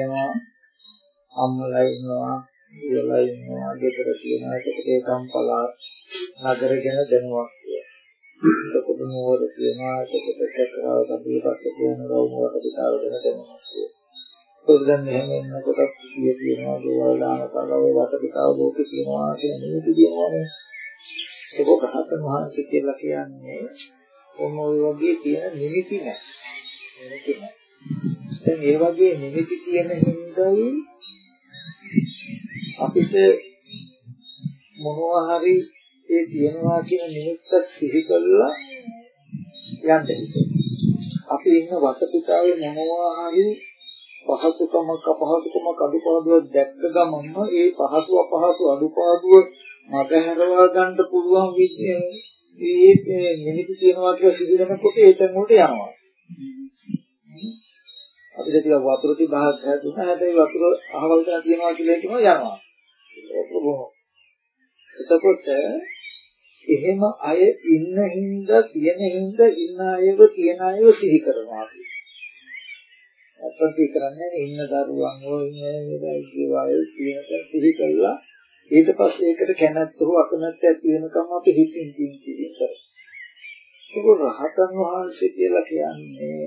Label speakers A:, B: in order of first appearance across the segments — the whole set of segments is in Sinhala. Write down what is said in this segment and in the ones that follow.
A: වාද කියනවා අම්මලා ඉන්නවා ඉයලා ඉන්නවා ගෙදර තියෙනවා. ඒකට ඒ කම්පලා නගරගෙන දැනුවක් කියනවා එතකොට මොවද කියනවා එතකොට චක්‍රාව කපියපත් කියන රවුමකට පිටාව දෙන දැනුවක් කියනවා ඒක දැන් මෙහෙම ඉන්නකොට කිය කියනවා දේවල් දාන කලව වට පිටාව ලෝකේ කියනවා කියන නීති කියනවානේ ඒක රහතන් වහන්සේ කියලා කියන්නේ ඔන්න ඔය වගේ තියෙන නිමිති නැහැ. නිමිති නැහැ. දැන් ඒ වගේ නිමිති තියෙන හින්දායි අපිට මොනවා හරි ඒ තියනවා කියන නිමිත්තක් සිහි කළා යන්න අපි ඉන්න වටපිටාවේ මොනවා හරි පහසුකමක් අපහසුකමක් අඩුපාඩුවක් දැක්ක ගමන්ම ඒ පහසු අපහසු අඩුපාඩුව මගහැරවා ගන්න පුළුවන් විදිහේ මේ නිමිති තියෙනවා කියලා සිදුවෙනකොට ඒ තැන් වලට යනවා. අපිට ටිකක් වතුර තිබහක් හැදුනා හැබැයි වතුර අහවල් තැන තියෙනවා කියලා හිතනවා යනවා. ඒක බොහොම. එතකොට එහෙම අය ඉන්න හින්දා තියෙන හින්දා ඉන්න අයව තියෙන අයව සිහි කරනවා. අපිට කරන්නේ ඉන්න දරුවන් හෝ ඉන්න දේවල් කියන සිහි කළා ඊට පස්සේ ඒකට කැමැත්ත හෝ අකමැත්ත ඇති වෙනකම් අපි හිතින් තියෙන කරා. ඒක රහතන් වහන්සේ කියලා කියන්නේ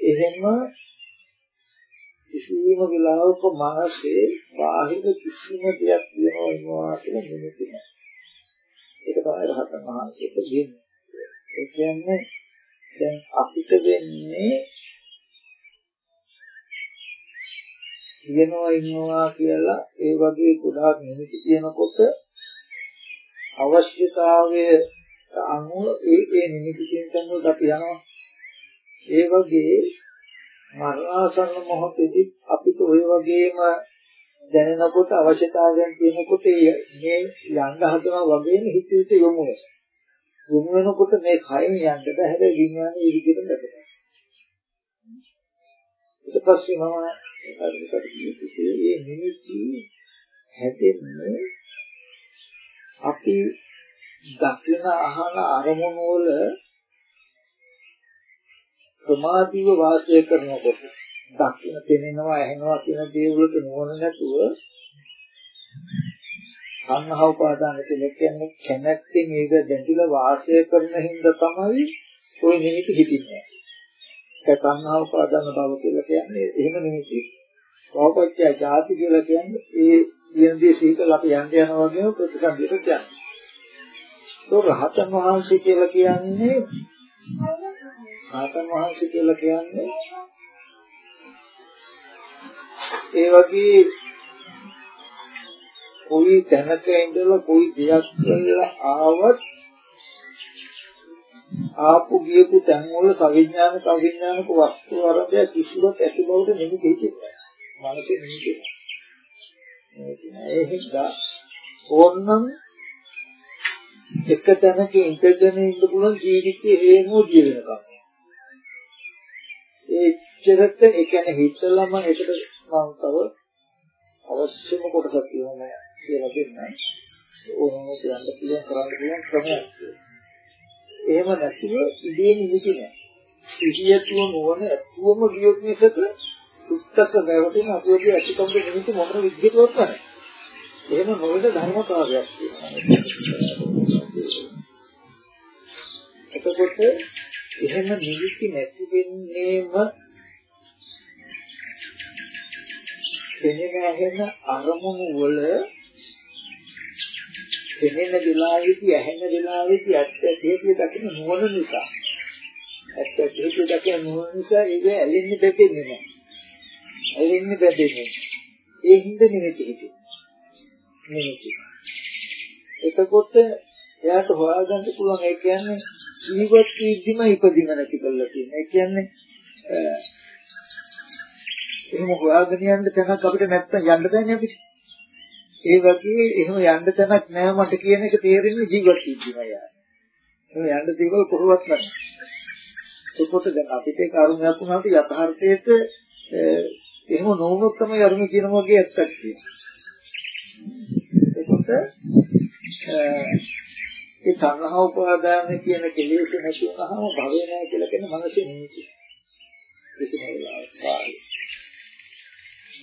A: එහෙම කිසිම වෙලාවක මානසේ බාහිර කිසිම දෙයක් තියනවා ඉන්නවා කියලා නෙමෙයි නෑ. ඒක තමයි රහතන් වහන්සේට කියන්නේ. ඒ කියන්නේ දැන් අපිට වෙන්නේ තියනවා ඉන්නවා කියලා ඒ වගේ ගොඩාක් නිමිති තියෙනකොට අවශ්‍යතාවය අනුව ඒ ඒ නිමිති තියෙන තැන් වලට අපි යනවා. ඒ වගේ මරණාසන්න මොහොතේදී අපිට ওই වගේම දැනෙනකොට අවශ්‍යතාවයන් තියෙනකොට මේ යන්න හදනවා වගේම හිතවිත යොමු වෙනවා. යොමු වෙනකොට මේ කයින් යන්න බෑ හැබැයි විඥානේ ඒ විදිහට බැහැ. ඊට පස්සේ මම හරියට කිව්වේ මේ නිමිති හැදෙන්නේ අපි දකින අහන අරමුණු වල ප්‍රමාදීව වාසය කරනකොට දකින පෙනෙනවා ඇහෙනවා කියන දේ වලට නුවණ නැතුව සංහව උපාදාන කියලා කියන්නේ කැමැත්තෙන් ඒක දැඳිලා වාසය කරන හින්දා තමයි ওই නිමිති හිතින්නේ. ඒක සංහව උපාදාන බව කියලා කියන්නේ එහෙම නිමිති. භවපත්‍ය ජාති කියලා කියන්නේ ඒ කියන දේ සිහිකල අපි යන්න යනවා වගේම ප්‍රතිසන්දියට කියන්නේ. ඒක රහතන් වහන්සේ කියලා කියන්නේ රහතන් වහන්සේ කියලා කියන්නේ ඒ වගේ කොයි තැනක ඉඳලා කොයි දෙයක් කරලා ආවත් ආපු ගියපු තැන් වල සවිඥානික අවිඥානික වස්තු අරබය කිසිවක් ඇති බවට නෙමෙයි හිතෙන්නේ. මනසේ නෙමෙයි. ඒ හින්දා ඕන්නම් එක තැනක ඉඳගෙන ඉන්න පුළුවන් ජීවිතේ හේමෝ ජීවෙනකම්. ඒ චරත ඒ කියන්නේ හිතලම එකට මම තව අවශ්‍යම කොටසක් තියෙනවා කියලා දෙන්න. ඕනම කියන්න පුළුවන් කරන්න පුළුවන් ක්‍රමයක්. එහෙම නැතිව ඉදී නිවිති නෑ. ඉදියතුව නොවන ඇතුවම ගියොත් මිසක උත්තක වැවටෙන අපේ ඇතිකම් නිමිති මොන විදිහටවත් නැහැ. එහෙම නොවන ධර්මතාවයක් තියෙනවා. එතකොට එහෙම නිවිති නැති වෙන්නේම පෙනෙන ඇහෙන අරමුණු වල පෙනෙන වෙලාවේදී ඇහෙන වෙලාවේදී ඇත්ත හේතු දකින නුවණ නිසා ඇත්ත හේතු දකින නුවණ නිසා ඒක ඇලෙන්නේ බැදෙන්නේ නැහැ. ඇලෙන්නේ බැදෙන්නේ. ඒ හින්දා නෙමෙයි හිතේ. නෙමෙයි. එතකොට එයාට හොයාගන්න පුළුවන් ඒ කියන්නේ ජීවත් වීදිම ඉපදිම නැති කරලා තියෙන. ඒ කියන්නේ එහෙම හොයාගෙන යන්න තැනක් අපිට නැත්තම් යන්න බෑනේ අපිට. ඒ වගේ එහෙම යන්න තැනක් නෑ මට කියන එක තේරෙන්නේ ජීවත් වීදිම යාර. එහෙම යන්න දේවල් කොහොමවත් නැහැ. ඒකත් දැන් අපිට ඒක අරුණයක් වුණාට යථාර්ථයේට එහෙම නොවුනොත් තමයි අරුණ කියන වගේ ඇත්තක් තියෙන්නේ. ඒකත් ඒ තණ්හා උපාදාන කියන කෙලෙස් නැති වුණාම භවය නැහැ කියලා කියන මනසේ නීති. කිසිම වෙලාවක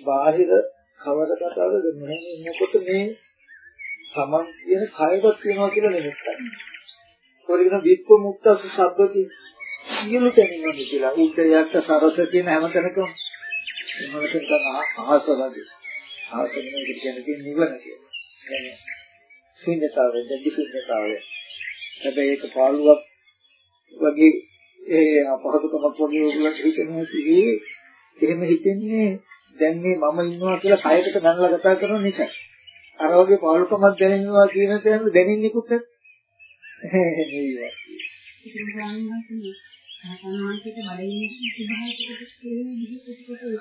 A: බාහිර කවර කතාවද මෙහෙම ඉන්නකොට මේ තමන් කියන කයවත් වෙනවා කියලා නෙමෙයි. කොරිගෙන විප්ප මුක්තස සබ්බති සියලු තැනින්ම කියලා උද්දයට සරස කියන හැම තැනකම මොනවද කියන අහස වගේ. අහස නෙමෙයි කියන්නේ නිවන කියන්නේ. ශුන්‍යතාවය, දෙවි ශුන්‍යතාවය. හැබැයි ඒක පාළුවක් වගේ ඒ අපහසුකමක් වගේ ඔයගොල්ලන්ට හිතෙනවා කියේ එහෙම හිතෙන්නේ දැන් මේ මම ඉන්නවා කියලා කයකට ගන්නලා කතා කරන නිසා. අර වගේ පාළුකමක් දැනෙනවා කියන තැන දැනෙන්නේකුත් නැහැ.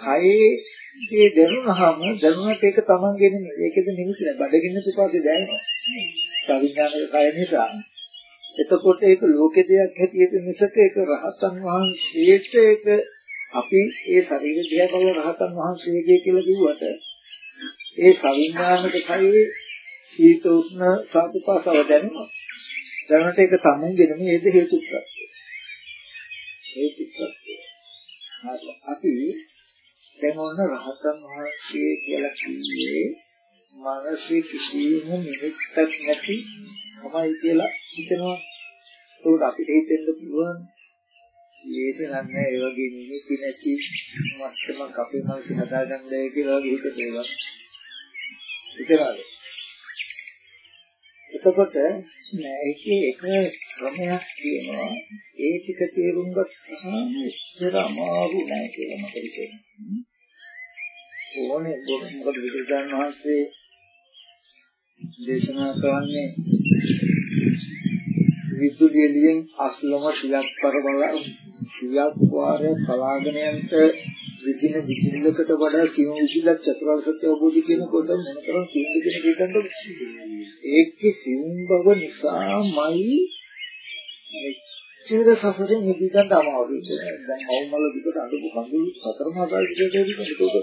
A: කයේ ඒ දැනුනහම දැනුනට ඒක තමන්ගේ නෙමෙයි. ඒකද නිමිති නෑ. බඩගින්න පිපාසය දැනෙනවා. සවිඥානික කය නිසා. එතකොට ඒක ලෝකේ දෙයක් හැටියට මිසක ඒක රහතන් වහන්සේට ඒක අපි ඒ ශරීර දිහා බලන රහතන් වහන්සේගේ කියලා කිව්වට ඒ සවිඥානික කයේ සීත උෂ්ණ සාපපාසව දැනෙනවා. දැනට ඒක තමන්ගේ නෙමෙයි ඒද හේතුත්‍ර. හේතුත්‍ර. අපි දැන් ඔන්න රහතන් වහන්සේ කියලා කිව්වේ මානසික කිසිම නිමිත්තක් නැති තමයි කියලා හිතනවා. ඒකට අපිට හිතෙන්න පුළුවන් ඒක නන්නේ ඒ වගේ නිමිති නැති මත්තමක් අපේ මනස හදාගන්නයි කියලා වගේ හිත දේවා. හිතනවාද? එතකොට නෑ ඒකේ එක ක්‍රමයක් තියෙනවා. ඒ ටික තේරුම් ගත්තාම ඉස්සර අමාරු නෑ කියලා මට හිතෙනවා. ඕනේ මොකද විදුලන් වහන්සේ දේශනා කරන්නේ? විදුලියෙන් අස්ලම සියක් පරවල සියක් වාරය කලාගෙන යන්ට විදින විදිලකට වඩා සියුම් විදිලක් චතුරාර්ය සත්‍ය අවබෝධ කියනකොට මොනතරම් සියුම් කියන දෙයක්ද ඒකේ සියුම් බව නිසාමයි චිර සසරෙන් නිදිගන්න අමාරුයි. දැන් අවමල දිකට අඬපු කඳුළු සතර මාසයි විදිහට ඒක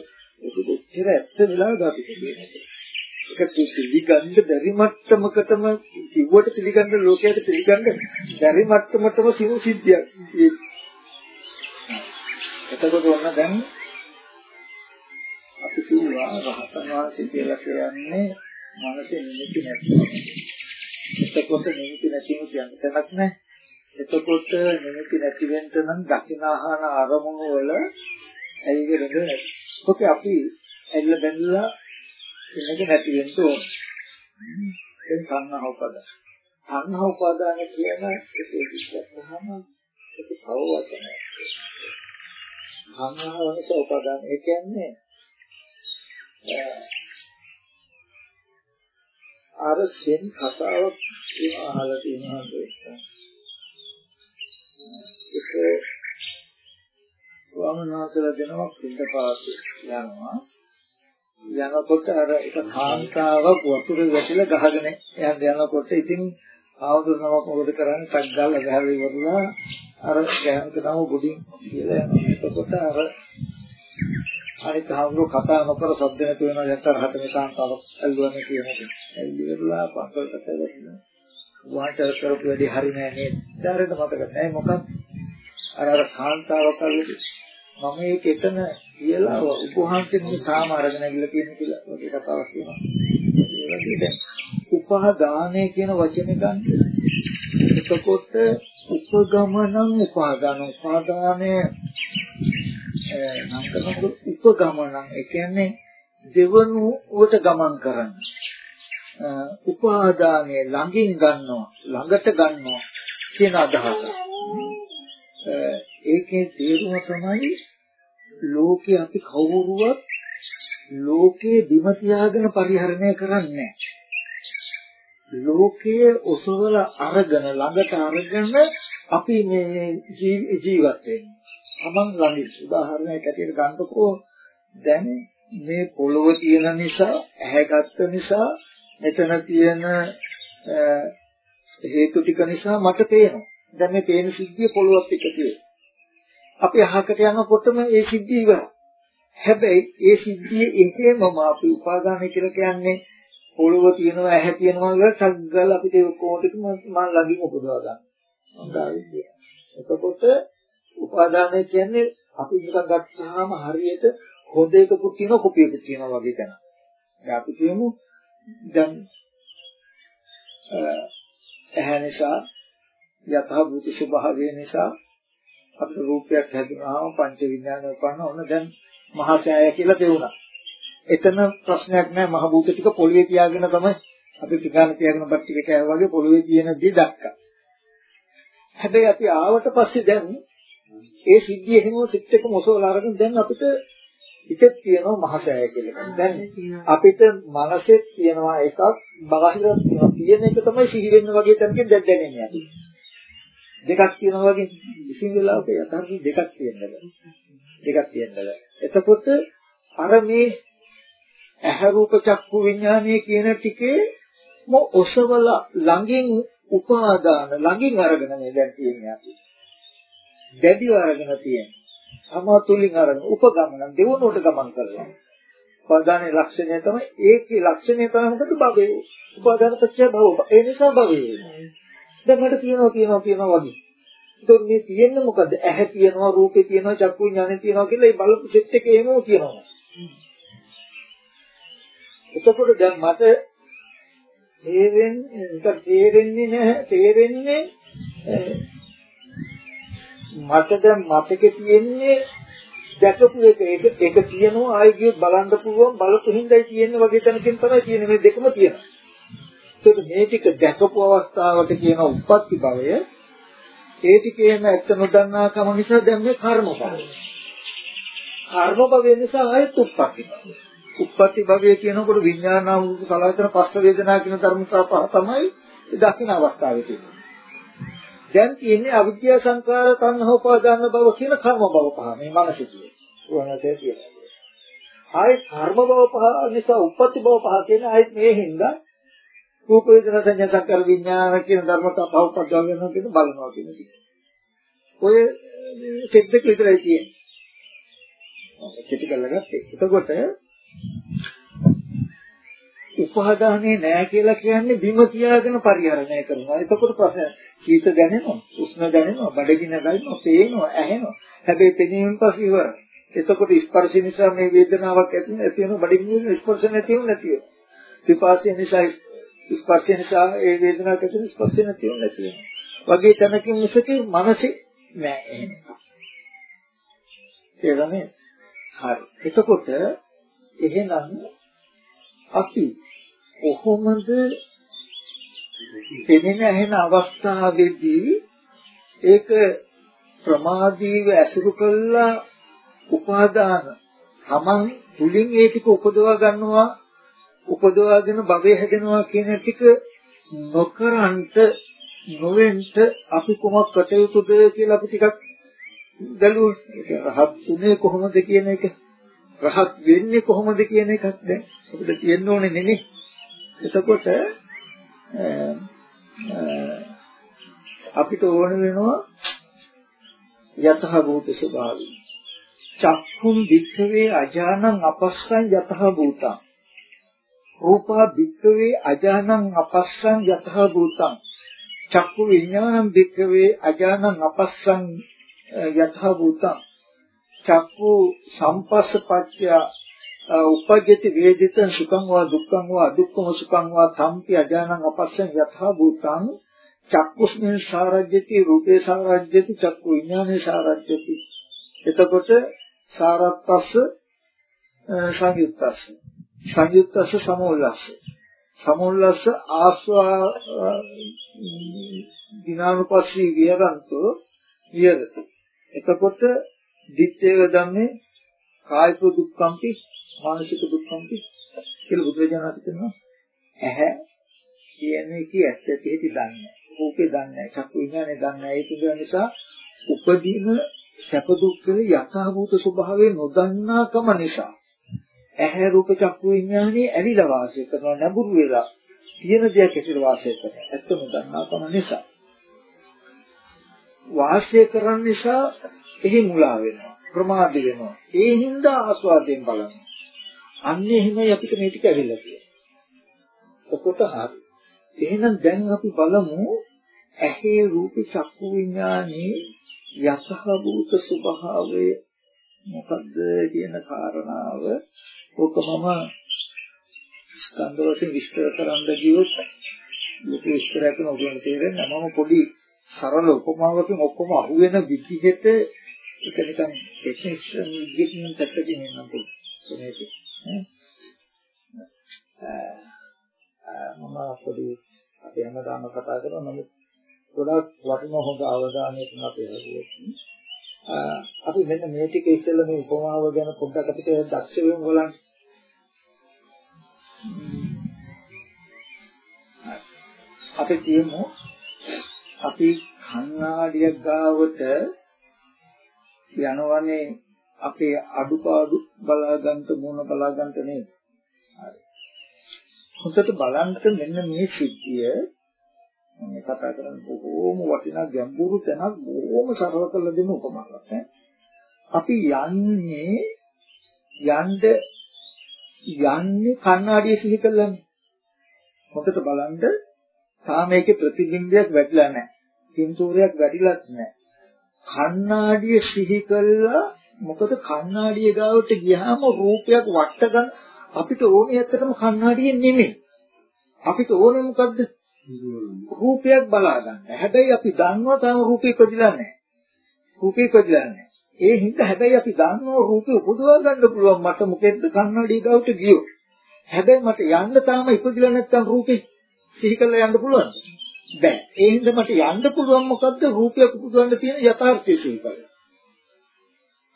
A: ඒක කොච්චර ඇත්ත වෙලාවද අපි කියන්නේ. ඒක පිළිගන්න බැරි මට්ටමකටම කිව්වට පිළිගන්න ලෝකයට පිළිගන්න බැරි මට්ටමටම සිව් සිද්ධියක්. එතකොට ඔන්න දැන් අපි කියනවා රහතන් වහන්සේ කියලා කියන්නේ මනසේ නිමිති නැති. එතකොට නිමිති නැතිව කියන්න තැනක් නැහැ. එතකොට නිමිති නැති වෙන්න නම් දකිනාහන අරමුණු වල ඇවිල්ලා නැහැ. ඔක අපි ඇල්ල බැඳලා ඉන්නක නැති වෙන්න ඕන. ඒක සංහව උපදාන. සංහව උපදාන කියන එක විශ්වාසවම ඒක පවවතන. සංහවනස උපදාන ඒ කියන්නේ අර සෙන් කතාවක් අහලා තියෙනවා ඒක ස්වාමීන් වහන්සේලා දෙනවා පිටපාත යනවා. යනකොට අර එක කාන්තාවක් වතුරේ වැටිලා ගහගෙන යන යනකොට ඉතින් ආවුදුනමක් මොකද කරන්නේ? ටක් ගාලා ගහලා ඉවරලා අර ගෑනුට නම බුඩින් කියලා යනවා. එතකොට අර අනිත් හාමුදුරුවෝ කතා නොකර සද්ද නැතු වෙනවා දැක්කම හත මේ කාන්තාවක් ඇල්ලුවනේ කියනකොට එල්ලිවලා පන්සලට ඇවිල්ලා වාටර් කරපු වැඩි හරි නෑ නේද? දැරෙන්න මතක නෑ. මොකක්ද අර අර කාන්තාවක් අල්ලුවේ මම ඒක එතන කියලා උපහාන්තේ මේ සාම අරගෙන ගිහලා තියෙන කියලා වගේ කතාවක් තියෙනවා. ඒ වගේ දැන් උපහාදානය කියන වචනේ ගන්න. එතකොට උපගමනං උපාදාන උපාදානය නම් කරනකොට උපගමනං ඒ කියන්නේ දෙවනුවට ගමන් කරන්න. උපාදානයේ ළඟින් ගන්නවා ළඟට ගන්නවා කියන අදහස. ඒකේ තේරුම තමයි ලෝකේ අපි කවුරුවත් ලෝකේ බිම තියාගෙන පරිහරණය කරන්නේ ලෝකයේ ඔසවල අරගෙන ළඟට අරගෙන අපි මේ ජීවත් වෙන්නේ. තමන් ළඟින් උදාහරණයක් ඇටියට ගන්නකො දැන් මේ පොළොව තියෙන නිසා ඇහැගත්ත නිසා මෙතන තියෙන හේතු ටික නිසා මට පේනවා. දැන් මේ පේන සිද්ධිය පොළොවත් එක්ක තියෙනවා. අපි අහකට යනකොටම ඒ සිද්ධිය ඉවරයි. හැබැයි ඒ සිද්ධිය එහෙමම අපි උපාදානය කියලා කියන්නේ පොළොව තියෙනවා ඇහැ තියෙනවා වල ටක් ගාලා අපිට ඒ කොහොමද මම ළඟින් උපදවා ගන්න. හොඳයි. එතකොට උපාදානය කියන්නේ අපි නිකන් ගත්තාම හරියට හොඳ එකකුත් තියෙනවා කුපියකුත් තියෙනවා වගේ තැන. දැන් අපි කියමු දැන් ඇහැ නිසා යතහ භූත ස්වභාවය නිසා අපේ රූපයක් හැදුනහම පංච විඥානය උපන්න ඕන දැන් මහසෑය කියලා පෙවුණා. එතන ප්‍රශ්නයක් නැහැ මහ භූත ටික පොළවේ තියාගෙන තමයි අපි ටිකාන තියාගෙන බත් ටික කෑවා වගේ පොළවේ තියෙන දේ දැක්කා. හැබැයි අපි ආවට පස්සේ දැන් ඒ සිද්ධිය එහෙම සිත් එක මොසවලා අරගෙන දැන් අපිට හිතේ තියෙනවා මහසෑය කියලා. දැන් අපිට මනසේ තියෙනවා එකක් බාහිර තියෙන එක තමයි සිහි වෙන්න වගේ තැනකින් දැන් දැනෙන්නේ අපි. දෙකක් තියෙනවා වගේ විසින් වෙලාවක යථාර්ථ දෙකක් තියෙනවා. දෙකක් තියෙනවා. එතකොට අර මේ ඇහැ රූප චක්කු විඥානය කියන ටිකේ මො ඔසවල ළඟින් උපාදාන ළඟින් අරගෙන මේ දැන් තියෙන්නේ අපි. දැඩිව අරගෙන තියෙන්නේ. සමතුලින් අරගෙන උපගමන දෙවනුවට ගමන් කරනවා. උපාදානයේ ලක්ෂණය තමයි ඒකේ ලක්ෂණය තමයි මොකද භවය. උපාදාන පත්‍ය භව. ඒ නිසා භවය. දැන් මට කියනවා කියනවා කියනවා වගේ. ඒතකොට මේ තියෙන්නේ මොකද? ඇහැ තියෙනවා, රූපේ තියෙනවා, චක්කු විඥානේ තියෙනවා කියලා මේ බලපු සෙට් එකේ එහෙමම කියනවා. එතකොට දැන් මට තේරෙන්නේ තේරෙන්නේ නැහැ තේරෙන්නේ මට දැන් මතකේ තියෙන්නේ දැකපු එක ඒක ඒක තියෙනවා ආයෙ ගියොත් බලන්න පුළුවන් බලපු හින්දායි තියෙන්නේ වගේ තැනකින් තමයි තියෙන්නේ මේ දෙකම තියෙනවා. ඒක මේ ටික දැකපු අවස්ථාවට කියන උප්පත්ති භවය ඒ ටිකේම ඇත්ත නොදන්නා කම නිසා දැන් මේ කර්ම භවය. කර්ම භවය නිසා ආයෙත් උප්පත්ති භවය. උප්පත්ති භවය කියනකොට විඥානාව සලආයතන පස්ස වේදනා කියන ධර්මතා පහ තමයි දකින්න අවස්ථාවේ තියෙන්නේ. දැන් තියෙන්නේ අවිද්‍යා සංකාර තණ්හා උපාදාන භව කියන කර්ම භව පහ මේ මනසේ තියෙන්නේ. උවනසේ තියෙනවා. ආයි කර්ම භව පහ නිසා උප්පත්ති භව පහ කියන ආයි මේ හින්දා රූප වේදනා සංඥා සංකාර විඥාන කියන ධර්මතා පහ උපදවා ගන්නවා කියන බලනවා කියන එක. ඔය සෙද්දක විතරයි තියෙන්නේ. කෙටි කරලා ගත්තේ. එතකොට උපාදානේ නැහැ කියලා කියන්නේ බිම තියාගෙන පරිහරණය කරනවා. එතකොට ප්‍රශ්න සීත දැනෙනවා, උෂ්ණ දැනෙනවා, බඩගින්න දැනෙනවා, පේනවා, ඇහෙනවා. හැබැයි පෙනීමෙන් පස්සේ ඉවරයි. එතකොට ස්පර්ශ නිසා මේ වේදනාවක් ඇති වෙනවා, බඩගින්න ස්පර්ශ නැති වෙනවා නැති වෙනවා. විපාසය නිසා ස්පර්ශ නිසා ඒ වේදනාවක් ඇති වෙනවා, ස්පර්ශ නැති වෙනවා නැති වෙනවා. වගේ තැනකින් මිසකේ මනසේ නෑ එහෙම. ඒකනේ. හරි. එතකොට එහෙනම් අපි කොහොමද දෙනෙන ඇහෙන අවස්ථාවේදී ඒක ප්‍රමාදීව ඇසුරු කළා උපාදාන? තමන් තුලින් ඒ ටික උපදවා ගන්නවා උපදවාගෙන භවය හැදෙනවා කියන ටික නොකරන්ට නොවෙන්ට අපි කොහොමද කටයුතුද කියලා අපි ටිකක් බැලුවා රහත් උනේ කොහොමද කියන එක රහත් වෙන්නේ කොහොමද කියන එකක් දැන් අපිට තියෙන්න ඕනේ නෙමෙයි. එතකොට අපිට ඕන වෙනවා යතහ භූත ස්වභාවය. චක්ඛුම් වික්ඛවේ අජානං අපස්සං යතහ භූතං. රූපා වික්ඛවේ අජානං අපස්සං යතහ භූතං. චක්ඛු විඥානං වික්ඛවේ අජානං අපස්සං යතහ භූතං. චක්කු සම්පස්සපච්චය උපජ්ජති වේදිතං සුඛං වා දුක්ඛං වා අදුක්ඛම සුඛං වා තම්පි අජානං අපස්සං යථා භූතං. චක්කුස්මින් සාරජ්‍යති රූපේ සාරජ්‍යති චක්කු විඥානේ සාරජ්‍යති. එතකොට සාරත්තස්ස සංයුත්තස්ස. සංයුක්තස්ස සමෝල්ලස්ස. සමෝල්ලස්ස ආස්වා දිනානුපස්සී විහරන්තෝ විහෙරති. එතකොට දිත්තේව ධම්මේ කායික දුක්ඛම්පි මානසික දුක්ඛම්පි කියලා බුදුරජාණන් වහන්සේ කියනවා. ඇහැ කියන්නේ කී ඇත්ත ඇති දන්නේ රූපේ දන්නේ චක්කු විඥානේ දන්නේ ඒක නිසා උපදීන සැප දුක් වල යථාභූත ස්වභාවය නොදන්නාකම නිසා ඇහැ රූප චක්කු විඥානේ ඇලිලා වාසය කරනවා නැඹුරු වෙලා තියෙන දෙයක් ඇතුළේ වාසය කරනවා. ඇත්ත නොදන්නාකම නිසා. වාසය කරන නිසා එහි මුලා වෙනවා ප්‍රමාද වෙනවා. ඒ හින්දා ආස්වාදයෙන් බලනවා අන්න එහෙමයි අපිට මේ ටික ඇවිල්ලා තියෙන්නේ. ඔකොට හරි. එහෙනම් දැන් අපි බලමු ඇහි රූප චක්කු විඥානේ යසහභූත ස්වභාවය මොකද්ද කියන කාරණාව. ඕක මම ස්කන්ධ වශයෙන් විස්තර කරන්න ගියොත් මේක විස්තර කරන ඔයගොල්ලෝ තේරෙන්නේ මම පොඩි සරල උපමාවකින් ඔක්කොම අහුවෙන විදිහට ඒක නිකන් ටෙක්නික්ස් විදිහකින් පැත්තකින් එන්නම් මේක මම පොඩි අපි හැමදාම කතා කරනවා නමුත් ගොඩක් වටින හොඳ අවධානයකින් අපි හදුවා. අපි මෙන්න මේ ටික ඉස්සෙල්ලා මේ උපමාව ගැන පොඩ්ඩක් අපිට දක්ෂ වෙමු බලන්න. අපි කියමු අපි කන්නාඩියක් ගාවට යනවනේ අපේ අඩුපාඩු බලා ගන්නට මොන බලා ගන්නට නේ. හරි. හොඳට බලන්න මෙන්න මේ සිද්ධිය මේ කතා කරන්නේ බොහෝම වටිනා ගැඹුරු තැනක් බොහෝම සරල කරලා දෙන උපමාවක් නේ. අපි යන්නේ යන්න යන්නේ කණ්ණාඩිය සිහි කළානේ. හොඳට බලන්න තාම ඒකේ ප්‍රතිබිම්බයක් වැටිලා නැහැ. පින්තූරයක් වැටිලත් නැහැ. කණ්ණාඩිය සිහි කළා මොකද කණ්ණාඩිය ගාවට ගියාම රූපයක් වට ගන්න අපිට ඕනේ ඇත්තටම කණ්ණාඩියෙන් නෙමෙයි. අපිට ඕනේ මොකද්ද? රූපයක් බලා ගන්න. හැබැයි අපි දන්නවා තාම රූපේ ඉපදිලා නැහැ. රූපේ ඉපදිලා නැහැ. ඒ හින්දා හැබැයි අපි දන්නවා රූපේ උපදවා ගන්න පුළුවන් මට මොකෙද්ද කන්නඩිය ගාවට ගියෝ. හැබැයි මට යන්න තාම ඉපදිලා නැත්තම් රූපේ සිහි කරලා යන්න පුළුවන්. බෑ. ඒ හින්දා මට යන්න පුළුවන් මොකද්ද? රූපයක් උපදවන්න තියෙන යථාර්ථය සිහි කරලා.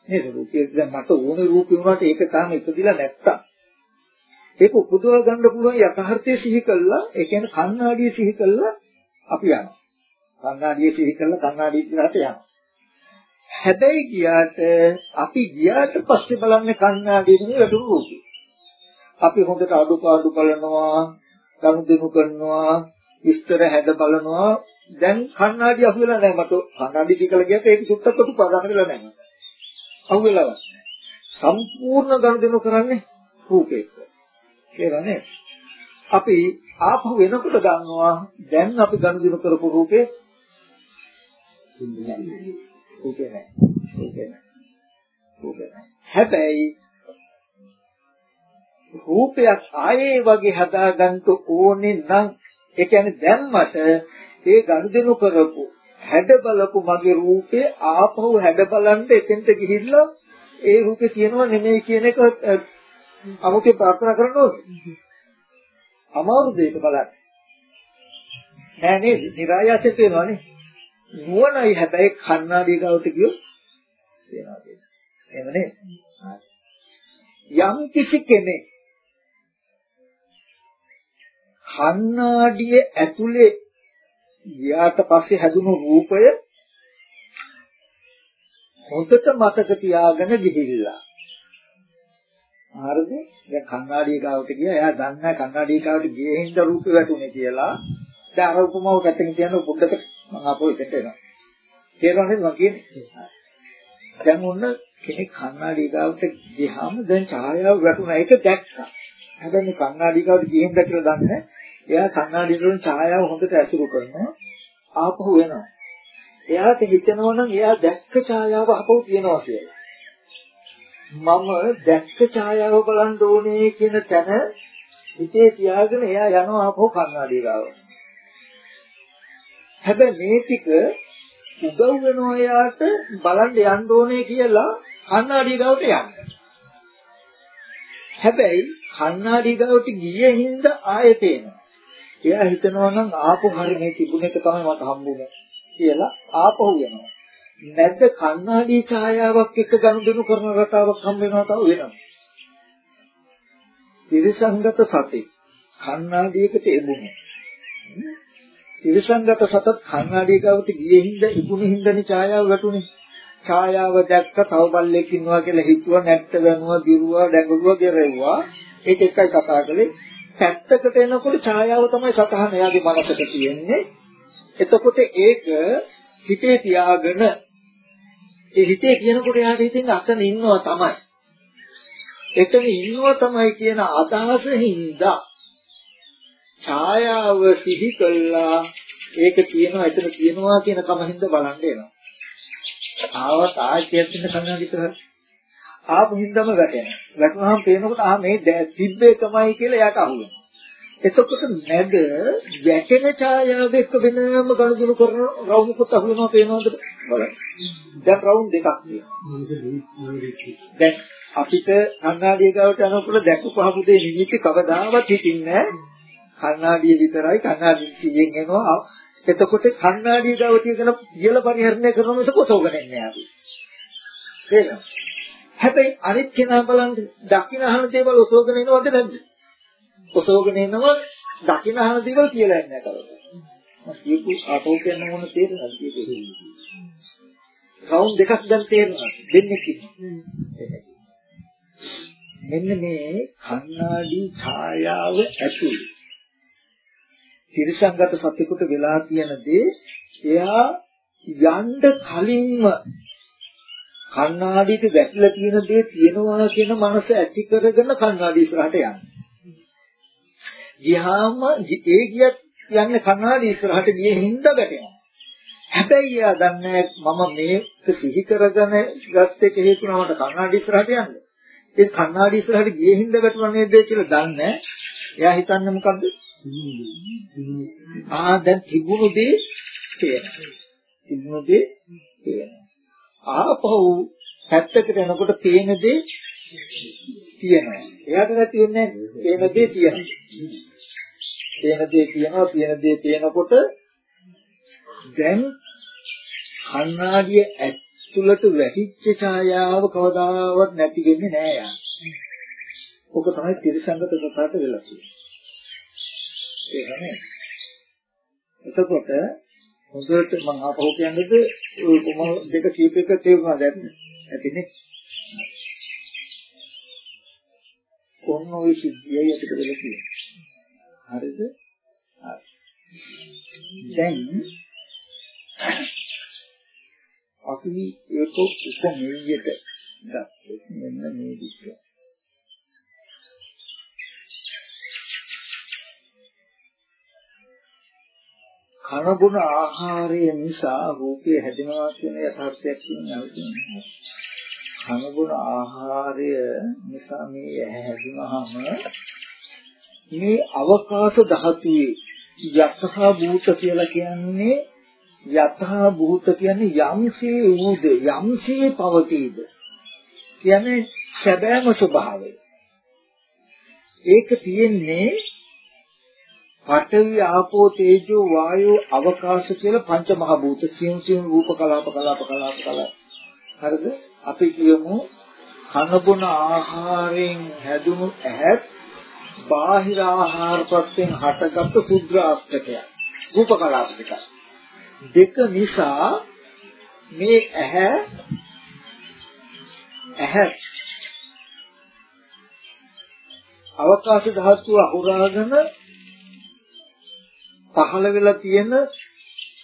A: නේද? රූපය දැන් මට ඕනේ රූපේ වුණාට ඒක තාම ඉපදිලා නැත්තම්. ඒක උපදවා ගන්න පුළුවන් යථාර්ථය සිහි කළා. ඒ කියන්නේ කණ්ණාඩිය සිහි කළා අපි යනවා. කණ්ණාඩිය සිහි කළා කණ්ණාඩිය දිහාට යනවා. හැබැයි ගියාට අපි ගියාට පස්සේ බලන්නේ කණ්ණාඩියේ නෙවෙයි වැටුණු රූපේ අපි හොඳට අඩුපාඩු බලනවා ගනුදෙනු කරනවා විස්තර හැද බලනවා දැන් කණ්ණාඩිය අහුවෙලා නැහැ මට කණ්ණාඩිය දිකලා ගියත් ඒක සුත්තක් උපාදාන වෙලා නැහැ අහුවෙලා සම්පූර්ණ ගනුදෙනු කරන්නේ රූපේක කියලා නේද? අපි ආපහු වෙනකොට ගන්නවා දැන් අපි ගනුදෙනු කරපු රූපේ රූපේ නැහැ. රූපේ නැහැ. රූපේ නැහැ. හැබැයි රූපයක් ආයේ වගේ හදාගන්න ඕනේ නම් ඒ කියන්නේ දැන් මට ඒ ගනුදෙනු කරපු හැඩ බලපු මගේ රූපේ ආපහු හැඩ බලන්න එතෙන්ට ගිහිල්ලා ඒ රූපේ තියෙනව නෙමෙයි කියන එක අමුතේ ප්‍රාර්ථනා කරන්න ඕනේ. අමාරු දෙයක බලන්න. නෑ නේද? નિરાයසෙත් වෙනවනේ. නුවණයි හැබැයි කන්නාඩිය ගාවට ගියොත් වෙනවා කියන. එහෙම නේ? යම් කිසි කෙනෙක් කන්නාඩිය ඇතුලේ ගියාට පස්සේ හැදුණු රූපය හොඳට මතක තියාගෙන ගිහිල්ලා හරිද? දැන් කන්නඩිය ගාවට ගියා. එයා දන්නේ කන්නඩිය ගාවට ගියේ හින්දා රූපේ වැටුනේ කියලා. දැන් අර උපමාව පැත්තකින් කියන පොඩ්ඩක් මම ආපහු එතෙන්ට එනවා. තේරුණාද මම කියන්නේ? දැන් ඔන්න කෙනෙක් කන්නඩිය ගාවට ගියාම දැන් ඡායාව වැටුණා. ඒක දැක්කා. හැබැයි මේ කන්නඩිය ගාවට ගියෙන් දැකලා දන්නේ එයා කන්නඩිය වලින් ඡායාව හොඳට ඇසුරු කරනවා. ආපහු එනවා. එයාට හිතෙනවා නම් එයා දැක්ක ඡායාව ආපහු තියනවා කියලා. මම දැක්ක ඡායාව බලන්න ඕනේ කියන තැන හිතේ තියාගෙන එයා යනවා අපෝ කන්නාඩිය ගාව. හැබැයි මේ ටික උදව් වෙනවා එයාට බලන්න යන්න ඕනේ කියලා කන්නාඩිය ගාවට යන්න. හැබැයි කණ්ණාඩි ගාවට ගියේ හින්දා ආයෙ පේනවා. එයා හිතනවා නම් ආපහු හරි මේ තිබුණ එක තමයි මට හම්බුනේ කියලා ආපහු යනවා. නැද්ද කණ්ණාඩි ඡායාවක් එක්ක ගනුදෙනු කරන රටාවක් හම්බ වෙනවා තව වෙනවා. ත්‍රිසංගත සති කණ්ණාඩියකට එමුනේ. ත්‍රිසංගත සතත් කණ්ණාඩිය ගාවට ගියේ හින්දා ඉබුණු හින්දානේ ඡායාව වැටුනේ. ඡායාව දැක්ක තව බල්ලෙක් ඉන්නවා කියලා හිතුවා නැට්ට වෙනවා දිරුවා දැඟලුවා ගෙරෙව්වා ඒක එකයි කතා කළේ පැත්තකට එනකොට ඡායාව තමයි සතහන එයාගේ මනසට තියෙන්නේ. එතකොට ඒක හිතේ තියාගෙන ඒ හිතේ කියනකොට එයාට හිතෙන්නේ අතන ඉන්නවා තමයි. එතන ඉන්නවා තමයි කියන අදහසින්ද ඡායාව සිහි කළා. ඒක කියනවා එතන කියනවා කියන කමින්ද බලන්න එනවා. ආවත් ආයෙත් ඉන්න කන්නඩි කරා ආපු හින්දාම වැටෙනවා. වැටුනහම පේනකොට ආ මේ තිබ්බේ තමයි කියලා එයාට අහුවෙනවා. එතකොට නැග වැටෙන ඡායාව එක්ක වෙනම ගනුදෙනු කරන රවුමකුත් අහුවෙනවා පේනවද බලන්න. දැන් රවුම් දෙකක් තියෙනවා. දැන් අපිට කන්නාඩිය ගාවට යනකොට දැකපු දේ නිමිති කවදාවත් හිතින්නේ කන්නාඩිය විතරයි කන්නාඩිය කියෙන් එනවා එතකොට කන්නාඩිය ගාව තියගෙන කියලා පරිහරණය කරන මිස කොසෝගෙන ඉන්නේ අපි. තේරෙනවද? හැබැයි අනිත් කෙනා බලන්න දකින්න අහන දේවල් ඔසෝගෙන එනවද නැද්ද? ඔසෝගෙන එනවා දකින්න අහන දේවල් කියලා එන්නේ නැහැ මම කියපු ආපෝ කියන මොන තේරෙනවද කියපු රවුන්ඩ් දෙකක් දැන් තේරෙනවා දෙන්නේ කිව්වා. මෙන්න මේ කන්නාඩි ඡායාව ඇතුළේ තිරසංගත සත්‍යකට වෙලා තියෙන දේ එයා යන්න කලින්ම කණ්ණාඩියට වැටිලා තියෙන දේ තියෙනවා කියන මනස ඇති කරගෙන කණ්ණාඩි ඉස්සරහට යනවා. ගියාම ඒ ගියත් යන්නේ කණ්ණාඩි ඉස්සරහට ගියේ හින්දා වැටෙනවා. හැබැයි එයා දන්නේ මම මේක සිහි කරගෙන ගත්ත එක හේතුණා මට කණ්ණාඩි ඉස්සරහට යන්න. ඒ කණ්ණාඩි ඉස්සරහට ගියේ හින්දා වැටුණා නේද කියලා දන්නේ. එයා හිතන්නේ මොකද්ද? ආ දැන් තිබුණු දේ පේනවා. තිබුණු දේ පේනවා. ආපහු පැත්තකට යනකොට පේන දේ තියෙනවා. එයාට නැති වෙන්නේ පේන දේ තියෙනවා. පේන දේ තියෙනවා, තියෙන දේ පේනකොට දැන් කණ්ණාඩිය ඇතුළට වැටිච්ච ඡායාව කවදාවත් නැති වෙන්නේ නෑ යා. ඔක තමයි ත්‍රිසංගත කතාවට වෙලා තියෙන්නේ. ඒක එතකොට හොඳට මම ආපහු කියන්නේද? ඔය කොම දෙක කීප එක තේරුණාද ඇතිනේ. කොන්න ඔය සිද්ධියයි අපිට වෙලා තියෙන්නේ? හරිද? දැන් අපි ඒක උපමෙය්‍යද ගත්තොත් මෙන්න මේ විදිහ කන බොන ආහාරය නිසා රූපය හැදෙනවා කියන යථාර්ථයක් තියෙනවා. කන බොන ආහාරය නිසා මේ ඇහැ හැදුනහම මේ අවකාශ ධාතුවේ යතහා භූත කියලා කියන්නේ යතහා භූත කියන්නේ යම්සේ වූද යම්සේ පවතීද කියන්නේ සැබෑම ස්වභාවය. ඒක තියෙන්නේ පඨවි ආපෝ තේජෝ වායෝ අවකාශ කියලා පංච මහ භූත සියුම් සියුම් රූප කලාප කලාප කලාප කලාප. හරිද? අපි කියමු කනබුන ආහාරයෙන් හැදුණු ඇහත් බාහිර ආහාර ප්‍රත්‍යයෙන් හටගත් සුද්ධාස්තකය රූප කලාප දෙක දෙක නිසා මේ ඇහැ ඇහැ අවකාශ ධාතුව අහුරාගෙන පහළ වෙලා තියෙන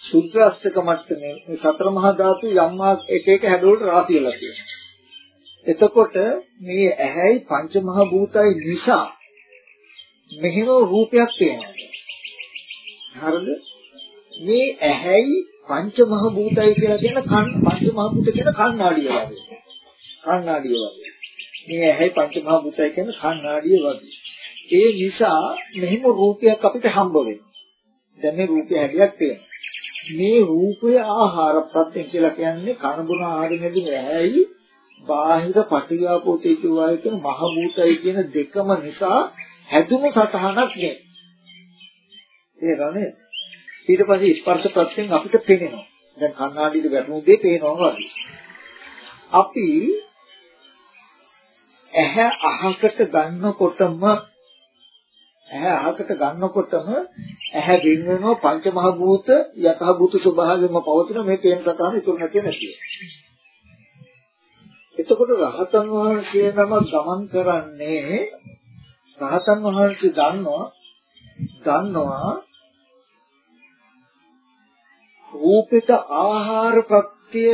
A: සුද්ධාස්තක මට්ටමේ මේ සතර මහා ධාතු යම් එක එක හැඩවලට රාශි වෙලා තියෙනවා. එතකොට මේ ඇහැයි පංච මහ භූතයි නිසා මෙහෙම රූපයක් තියෙනවා. හරිද? මේ ඇහැයි පංච මහ භූතයි කියලා කියන කන් පංච මහ භූත කියන කණ්ණාඩිය වගේ. කණ්ණාඩිය වගේ. මේ ඇහැයි පංච මහ භූතයි කියන කණ්ණාඩිය වගේ. ඒ නිසා මෙහෙම රූපයක් අපිට හම්බ වෙනවා. දැන් මේ රූපය හැටියක් තියෙනවා. මේ රූපය ආහාර ප්‍රත්‍යයෙන් කියලා කියන්නේ කන බොන ආහාරෙ නැදින ඇයි බාහිර පටිඝාපෝ තේජෝ වායු කියන මහ භූතයි කියන දෙකම නිසා හැදුණු සතහනක් නේ. ඒ රණේ ඊට පස්සේ ස්පර්ශ ප්‍රත්‍යයෙන් අපිට පේනවා. දැන් කණ්ණාඩියට වැටුණු දේ පේනවා වගේ. අපි ඇහැ අහකට ගන්නකොටම ඇහැ අහකට ගන්නකොටම ඇහැ වෙන වෙනවා පංච මහ භූත යතහ භූත ස්වභාවයෙන්ම පවතින මේ පේන සතහන ඉතුරු නැති නැති. එතකොට රහතන් වහන්සේ නම ගමන් කරන්නේ රහතන් වහන්සේ දන්නවා දන්නවා රූපිත ආහාර ප්‍රත්‍ය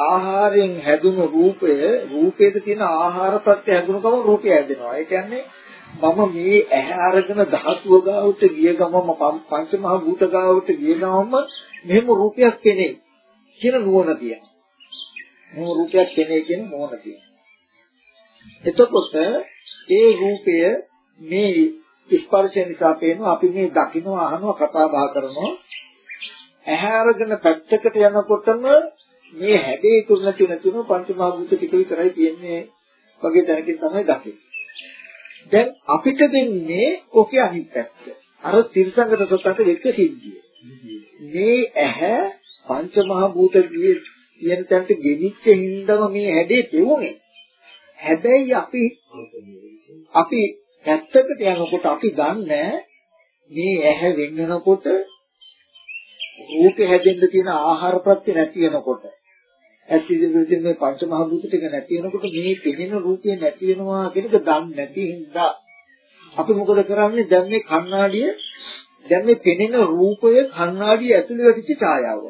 A: ආහාරයෙන් හැදුණු රූපය රූපේද තියෙන ආහාර ප්‍රත්‍ය හැදුණු ගමන් රූපය හැදෙනවා. ඒ කියන්නේ මම මේ ඇහැ අරගෙන ධාතුව ගාවට ගිය ගමම පංච මහ භූත ගාවට ගිය ගමම මෙහෙම රූපයක් පෙනේ කියන නුවණ තියෙනවා. මෙහෙම රූපයක් පෙනේ කියන නුවණ තියෙනවා. එතකොට ඒ රූපය මේ ස්පර්ශය නිසා පේනවා අපි මේ දකින්නවා අහනවා කතා බහ කරනවා ඇහැ අරගෙන පැත්තකට යනකොටම මේ හැඩේ ඉතුරු නැති නැතුන පංචමහා භූත ටික විතරයි තියෙන්නේ වගේ දැනකින් තමයි දකින්නේ. දැන් අපිට දෙන්නේ ඔකේ අනිත් පැත්ත. අර තිරසංගත සත්‍යක වෙච්ච සිද්ධිය. මේ ඇහැ පංචමහා භූත කියන තැනට ගෙනිච්ච හින්දාම මේ හැඩේ පෙවුනේ. හැබැයි අපි අපි පැත්තකට යනකොට අපි දන්නේ මේ ඇහැ වෙන් වෙනකොට රූපේ හැදෙන්න තියෙන ආහාර ප්‍රත්‍ය නැති වෙනකොට ඇස් ඉදිරියෙන් මේ පංච මහ භූත ටික නැති වෙනකොට මේ පෙනෙන රූපය නැති වෙනවා කියන එක දන්නේ නැති හින්දා අපි මොකද කරන්නේ දැන් මේ කණ්ණාඩිය දැන් මේ පෙනෙන රූපය කණ්ණාඩිය ඇතුලේ වැටිච්ච ඡායාව.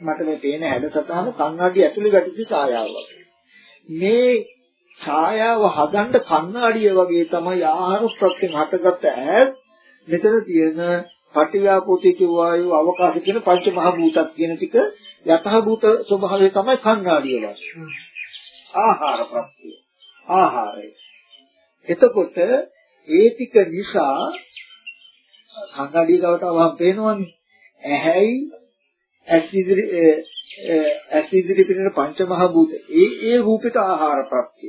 A: මට මේ පේන හැඩසතහන කණ්ණාඩිය ඇතුලේ වැටිච්ච ඡායාව. මේ ඡායාව හදන්න කණ්ණාඩිය වගේ තමයි ආහාර ප්‍රත්‍යයෙන් හටගත්ත ඈත් මෙතන තියෙන පටිව්‍යාපෝතික වායු අවකාශ කියන පංච මහ භූතත් කියන ටික යතහ භූත ස්වභාවය තමයි කණ්ණාඩිය වගේ. ආහාර ප්‍රත්‍ය. ආහාරය. එතකොට ඒ ටික නිසා කණ්ණාඩිය ගාවට අවහම් පේනවනේ. ඇහැයි ඇස් ඉදිරි ඇස් ඉදිරි පිටේ පංච මහ භූත. ඒ ඒ රූපෙට ආහාර ප්‍රත්‍ය.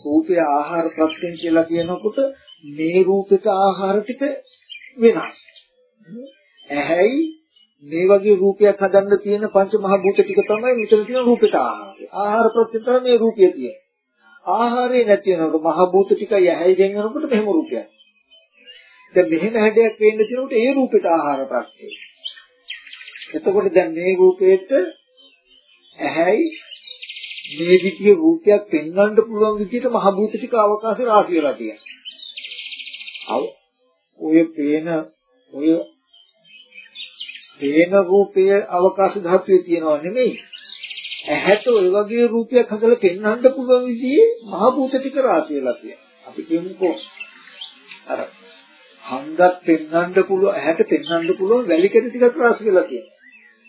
A: රූපය ආහාර ප්‍රත්‍යයෙන් කියලා කියනකොට මේ රූපෙට ආහාර ටික වෙනස්. ඇහැයි මේ වගේ රූපයක් හදන්න තියෙන පංච මහ භූත ටික තමයි මෙතන තියෙන රූපෙට ආහාරය. ආහාර ප්‍රත්‍ය තමයි මේ රූපය තියෙන්නේ. ආහාරය නැති වෙනකොට මහ භූත ටිකයි ඇහැයි දෙන්න වෙනකොට මෙහෙම රූපයක්. දැන් මෙහෙම හැඩයක් වෙන්න තියෙනකොට ඒ රූපෙට ආහාර ප්‍රත්‍යය. එතකොට දැන් මේ රූපේට ඇහැයි මේ විදිහේ රූපයක් පෙන්වන්න පුළුවන් විදිහට මහ භූත ටික අවකාශය රාශි වෙලා තියෙනවා. ඔය පේන ඔය පේන රූපයේ අවකාශ ධාතුවේ තියෙනව නෙමෙයි. ඇහැට ඔය වගේ රූපයක් හදලා පෙන්වන්න පුළුවන් විදිහේ මහ භූත ටික රාශි වෙලා තියෙනවා. අපි කියමුකෝ අර හන්දක් පෙන්වන්න පුළුවන් ඇහැට පෙන්වන්න පුළුවන් වැලි කෙටි ටිකක් රාශි වෙලා තියෙනවා.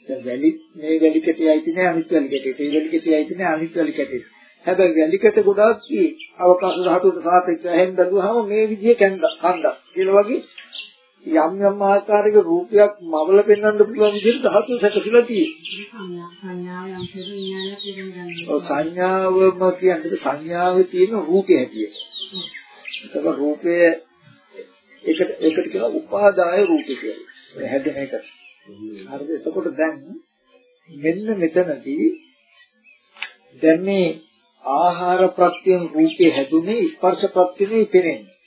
A: දැන් වැලි මේ වැලි කෙටි ඇයිති නෑ අනිත් වැලි කෙටි. ඒ වැලි කෙටි ඇයිති නෑ අනිත් වැලි කෙටි. හැබැයි වැලි කෙට ගොඩාක් කී අවකාශ ධාතුවට සාපේක්ෂව ඇහෙන් බැලුවාම මේ විදිහේ කැන්ද හන්දක් කියලා වගේ යම් යම් ආකාරයක රූපයක් මවල පෙන්වන්න පුළුවන් විදිහට ධාතු සැකසීලා තියෙනවා. සංඥාවම කියන්නේ සංඥාවේ තියෙන රූපය හැටියට. ඒක රූපය ඒකට ඒකට කියනවා උපාදාය රූපය කියලා. හැදෙන එක. හරිද? එතකොට දැන් මෙන්න මෙතනදී දැන් මේ ආහාර ප්‍රත්‍යයෙන් රූපේ හැදුනේ ස්පර්ශ ප්‍රත්‍යනේ පෙනෙන්නේ.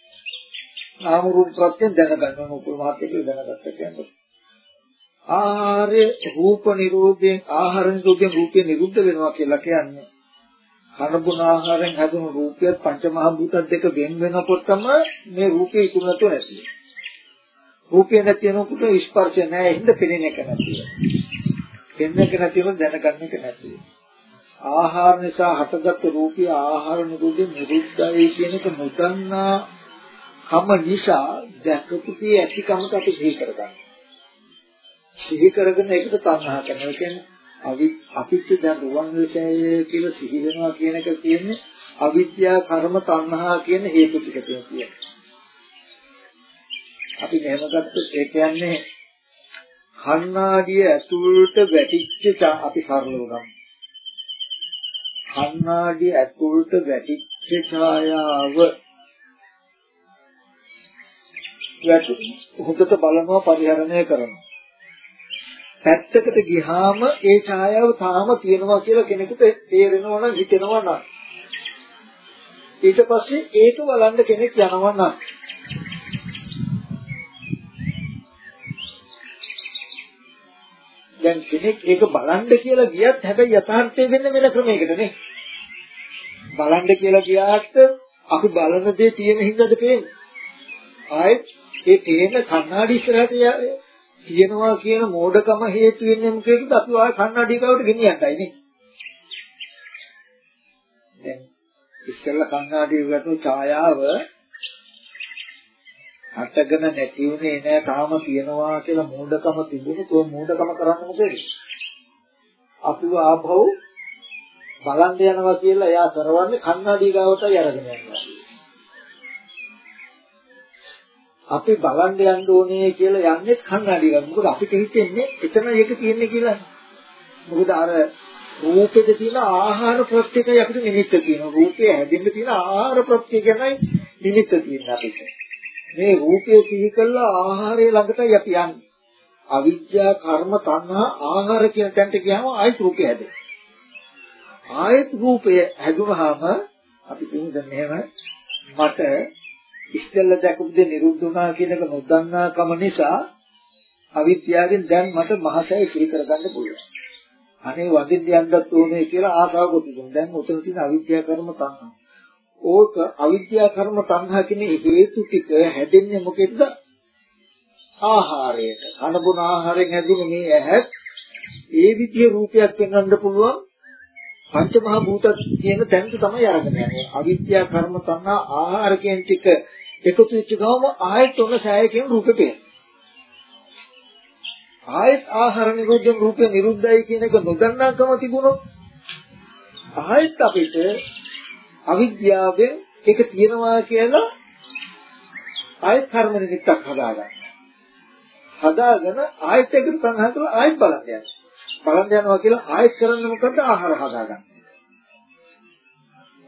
A: නාම රූප ප්‍රත්‍යයෙන් දැනගන්න ඕන උපමාර්ථකේ දැනගත්ත කියන්නේ. ආහාරය රූප නිරෝධයෙන් ආහාර නිරෝධයෙන් රූපය නිරුද්ධ වෙනවා කියලා කියන්නේ. කනබුන ආහාරයෙන් හැදුණු රූපය පංච මහ භූත දෙක වෙන වෙනකොටම මේ රූපේ ඉතුරු නැතුව නැති වෙනවා. රූපේ නැති වෙනකොට ස්පර්ශ නැහැ හින්ද පෙනෙන එක නැති වෙනවා. පෙනෙන එක නැති වෙනකොට දැනගන්න එක නැති වෙනවා. ආහාර නිසා හටගත් රූපී ආහාර නිරෝධයෙන් නිරුද්ධයි කියන එක නොදන්නා කම නිසා දැකපු tie ඇතිකමට අපි සිහි කරගන්නවා. සිහි කරගෙන ඒකට තණ්හා කරනවා. ඒ කියන්නේ අවි අපිට දැන් රුවන් විශේෂය කියලා සිහි වෙනවා කියන එක කියන්නේ අවිද්‍යා කර්ම තණ්හා කියන හේතු ටික තියෙනවා. අපි මෙහෙම ගත්තොත් ඒ කියන්නේ කණ්ණාඩිය ඇතුළට වැටිච්ච අපි සරලව ගමු. කණ්ණාඩි ඇතුළට වැටිච්ච ඡායාව වැටු හොඳට බලනවා පරිහරණය කරනවා. පැත්තකට ගියාම ඒ ඡායාව තාම තියෙනවා කියලා කෙනෙකුට තේරෙනවා නම් හිතෙනවා නම්. ඊට පස්සේ ඒක බලන්න කෙනෙක් යනවා නම්. දැන් කෙනෙක් ඒක බලන්න කියලා ගියත් හැබැයි යථාර්ථය වෙන්න වෙන ක්‍රමයකට නේ. බලන්න කියලා ගියාට අපි බලන දේ තියෙන හින්දාද පේන්නේ? ආයෙත් ඒ තේන කණ්ණාඩි ඉස්සරහට තියෙනවා කියන මෝඩකම හේතු වෙන්නේ මොකේද? අපි ආය කණ්ණාඩි කවට ගෙනියන්නයි නේ. දැන් ඉස්සෙල්ලා කණ්ණාඩි වලට ඡායාව හටගෙන නැති උනේ නෑ. තාම තියනවා කියලා මූඩකම තිබුණේ તો මූඩකම කරන්න මොකද? අපිව ආපහු බලන්න යනවා කියලා එයා කරවන්නේ කන්නඩිය ගාවටයි අරගෙන යනවා. අපි බලන්න යන්න ඕනේ කියලා යන්නේ කන්නඩිය ගාව මොකද අපිට හිතෙන්නේ එතන ඒක තියෙන්නේ කියලා මොකද අර රූපෙද තියෙන ආහාර ප්‍රත්‍යකයි අපිට නිමිත්ත තියෙනවා රූපය හැදෙන්න තියෙන ආහාර ප්‍රත්‍ය ගැනයි නිමිත්ත තියෙන්නේ අපිට මේ රූපය සිහි කළා ආහාරය ළඟටයි අපි යන්නේ. අවිද්‍යා කර්ම තණ්හා ආහාර කියන තැනට ගියාම ආයෙත් රූපය හැදෙනවා. ආයෙත් රූපය හැදුනහම අපි කියන්නේ මෙහෙම මට ඉස්සෙල්ල දැකපු දේ නිරුද්ධ වුණා කියන එක නොදන්නාකම නිසා අවිද්‍යාවෙන් දැන් මට මහසය ඉතිරි කරගන්න පුළුවන්. අනේ වදින්න යන්නත් ඕනේ කියලා ආසාවකුත් තිබුණා. දැන් උතන තියෙන අවිද්‍යා කර්ම තණ්හා. ඕක අවිද්‍යා කර්ම තණ්හා කියන හේතු ටික හැදෙන්නේ මොකෙද්ද? ආහාරයට. කනබුන ආහාරයෙන් හැදුණු මේ ඇහත් ඒ විදිහේ රූපයක් වෙන්නන්න පුළුවන් පංච මහා භූත කියන තැනට තමයි අරගෙන යන්නේ. අවිද්‍යා කර්ම තණ්හා ආහාර කියන ටික එකතු වෙච්ච ගමන් ආයෙත් ඔන්න සෑයකින් රූපේ පේනවා. ආයෙත් ආහාර නිරෝධයෙන් රූපේ නිරුද්ධයි කියන එක නොදන්නාකම තිබුණොත් ආයෙත් අපිට අවිද්‍යාවෙන් ඒක තියෙනවා කියලා ආයෙත් කර්ම නිමිත්තක් හදාගන්න. හදාගෙන ආයෙත් ඒකට සංහා කරලා ආයෙත් බලන්න යනවා. බලන්න යනවා කියලා ආයෙත් කරන්නේ මොකද්ද? ආහාර හදාගන්න.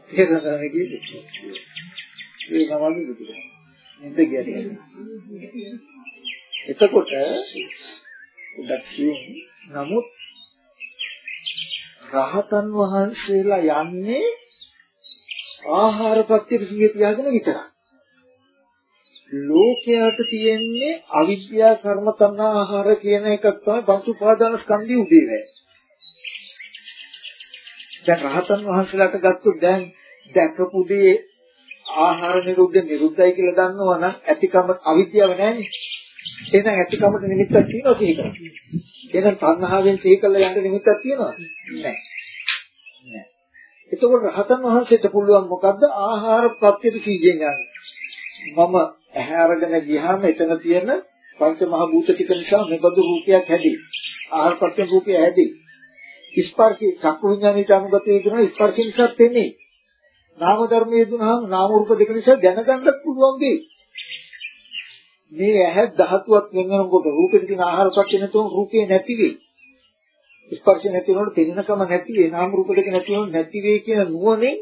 A: ඒක තමයි කියන්නේ. ඒ නමන්නේ විදිහට. නිද කියන්නේ. එතකොට උඩක් නමුත් රහතන් වහන්සේලා යන්නේ ආහාර ප්‍රත්‍ය සිහිය තියාගෙන විතරයි. ලෝකයට තියෙන්නේ අවිද්‍යා කර්ම තණ්හා ආහාර කියන එකක් තමයි පංච උපාදාන ස්කන්ධي උදේ වේ. දැන් රහතන් වහන්සේලාට ගත්තොත් දැන් දැකපු දේ ආහාර නිරුද්ධ නිරුද්ධයි කියලා දන්නවා නම් ඇතිකම අවිද්‍යාව නැහැනේ. එහෙනම් ඇතිකමට නිමිත්තක් තියෙනවා කියන එක. එහෙනම් තණ්හාවෙන් සිහි කරලා යන්න නිමිත්තක් තියෙනවා? නැහැ. නැහැ. එතකොට රහතන් වහන්සේට පුළුවන් මොකද්ද ආහාර ප්‍රත්‍යද කීයෙන් යන්නේ මම ඇහැ අරගෙන ගියාම එතන තියෙන පංච මහ භූත ටික නිසා මෙබඳු රූපයක් හැදී ආහාර ප්‍රත්‍ය රූපය හැදී ස්පර්ශී චක්කු විඥානයට අනුගත වෙන ස්පර්ශ නිසා පෙනේ නාම ධර්මයේ දුනහම නාම රූප දෙක නිසා දැනගන්නත් පුළුවන් දෙයි මේ ඇහැ ධාතුවක් වෙනකොට රූපෙට තියෙන ආහාර ප්‍රත්‍ය නැතුව රූපේ නැති වෙයි ස්පර්ශ නැති වුණොත් පෙනෙනකම නැති වේ නාම රූප දෙක නැති වුණොත් නැති වේ කියන නුවණෙන්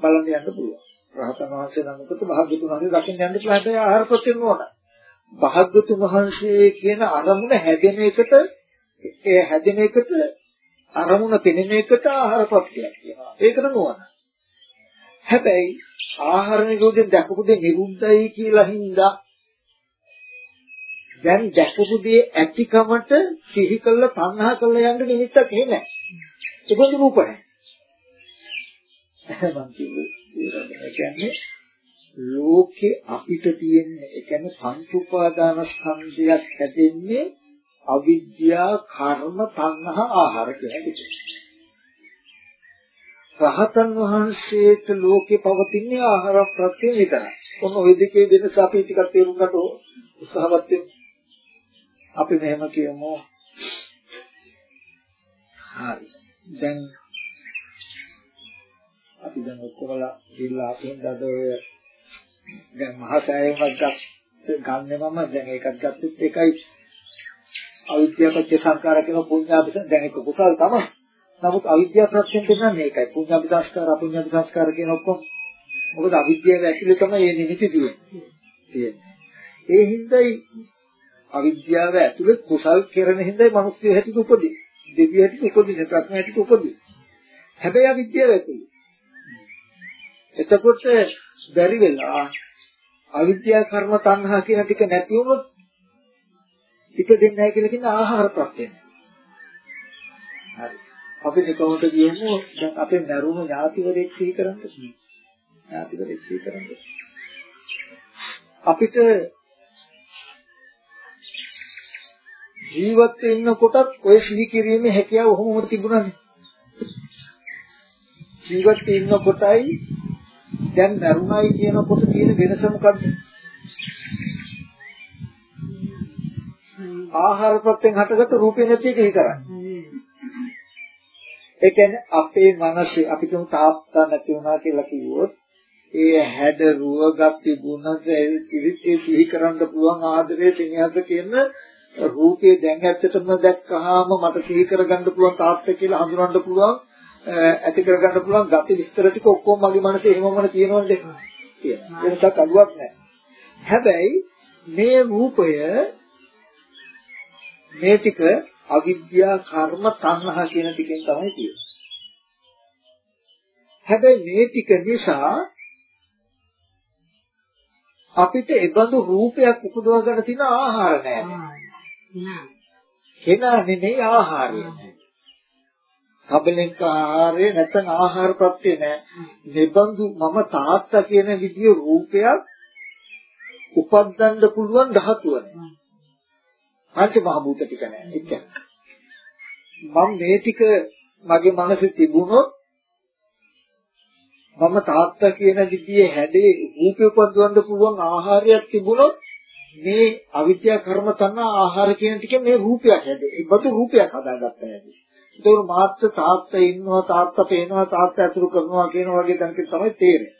A: බලන්න යන්න පුළුවන්. රහතන් වහන්සේ නමකට භාග්‍යතුන් වහන්සේ දකින්න යන්න පුළුවන් හැබැයි ආහාර ප්‍රත්‍ය නෝන. භාග්‍යතුන් වහන්සේ කියන අරමුණ හැදෙන එකට ඒ හැදෙන එකට අරමුණ පෙනෙන එකට ආහාර ප්‍රත්‍යයක් කියනවා. ඒකට නෝන. හැබැයි ආහාර නිරෝධයෙන් දැකපු දේ නිරුද්ධයි කියලා හින්දා දැන් දැකපු දේ ඇතිකමට සිහි කළා තණ්හා කළා යන්න නිමිත්තක් එහෙම නැහැ. ඒකෙන් රූප නැහැ. මම කියන්නේ ලෝකේ අපිට තියෙන ඒ කියන්නේ පංච උපාදාන ස්කන්ධයක් හැදෙන්නේ අවිද්‍යා කර්ම තණ්හා ආහාර කියන එක. රහතන් වහන්සේට ලෝකේ පවතින ආහාර ප්‍රත්‍ය විතරයි. ඔන්න ওই දෙකේ වෙනස අපි ටිකක් තේරුම් ගන්න උත්සාහවත් වෙමු. අපි මෙහෙම කියමු. හරි. දැන් අපි දැන් ඔක්කොමලා ඉල්ලා අපෙන්දද ඔය දැන් මහසෑයමක් ගන්න මම. දැන් ඒකත් ගත්තත් එකයි අවිද්‍යාව පත්‍ය සංකාර කියන පුණ්‍යාපිට දැන් එක කුසල් තමයි. නමුත් අවිද්‍යාව ප්‍රත්‍යයෙන් පෙන්නන්නේ මේකයි. පුඤ්ඤාභි සංස්කාර අපුඤ්ඤාභි සංස්කාර කියන ඔක්කොම. මොකද අවිද්‍යාව ඇතුලේ තමයි මේ නිමිති තියෙන්නේ. ඒ හින්දායි අවිද්‍යාව ඇතුලේ කුසල් කෙරෙන හින්දායි මිනිස්සු හැටියට උපදී. දෙවියන් හැටියට උපදී, ප්‍රඥා හැටියට උපදී. හැබැයි අවිද්‍යාව ඇතුලේ. එතකොට බැරි වෙලා අවිද්‍යා කර්ම තණ්හා කියන ටික නැති වුණොත් ඉපදෙන්නේ නැහැ කියලා කියන ආහාර ප්‍රත්‍යය. හරි. අපි නිකවුන්ට කියමු දැන් අපේ මරුණු ඥාතිවරයෙක් සිහි කරන්න ඥාතිවරයෙක් සිහි කරන්න. අපිට ජීවත් වෙන්නකොටත් ඔය සිහි කිරීමේ හැකියාව ඔහොමම තිබුණානේ. ජීවත් වෙන්නකොටයි දැන් මරුණයි කියනකොට තියෙන වෙනස මොකද්ද? ආහාර ප්‍රත්‍යයෙන් හටගත්තු රූපේ නැති එක විතරයි. ඒ කියන්නේ අපේ මනසේ අපි කියමු තාත්තා නැති වුණා කියලා කිව්වොත් ඒ හැඩ රුව ගති ගුණ ඉරිත් ඒ සිහි කරන්න පුළුවන් ආදරේ සිනහස කියන රූපේ දැන් ඇත්තටම දැක්කහම මට සිහි කරගන්න පුළුවන් තාත්තා කියලා හඳුනන්න පුළුවන් ඇති කරගන්න පුළුවන් ගති විස්තර ටික ඔක්කොම මගේ මනසේ එහෙමම තියෙනවනේ තියෙනවා. ඒකක් අඩුවක් නැහැ. හැබැයි මේ රූපය මේ ටික අවිද්‍යා කර්ම තණ්හා කියන ටිකෙන් තමයි තියෙන්නේ. හැබැයි මේ ටික නිසා අපිට ඒබඳු රූපයක් උපදවා ගන්න තියෙන ආහාර නැහැ. කෙනා නෙමෙයි ආහාරය. කබලෙන්ක ආහාරය නැත්නම් ආහාර ප්‍රත්‍ය නැහැ. නිබඳු මම තාත්තා කියන විදිය රූපයක් උපද්දන්න පුළුවන් ධාතුවනේ. පංච මහ භූත ටික නෑ. ඒ කියන්නේ මම මේ ටික මගේ මනසේ තිබුණොත් මම තාත්තා කියන විදිහේ හැඩේ රූපේ උපදවන්න පුළුවන් ආහාරයක් තිබුණොත් මේ අවිද්‍යා කර්ම තණ්හා ආහාර කියන ටිකේ මේ රූපයක් හැදේ. ඒ බතු රූපයක් හදාගත්තා හැදේ. ඒක මාත්‍ර තාත්තා ඉන්නවා තාත්තා පේනවා තාත්තා ඇතුළු කරනවා කියන වගේ දැනක තමයි තේරෙන්නේ.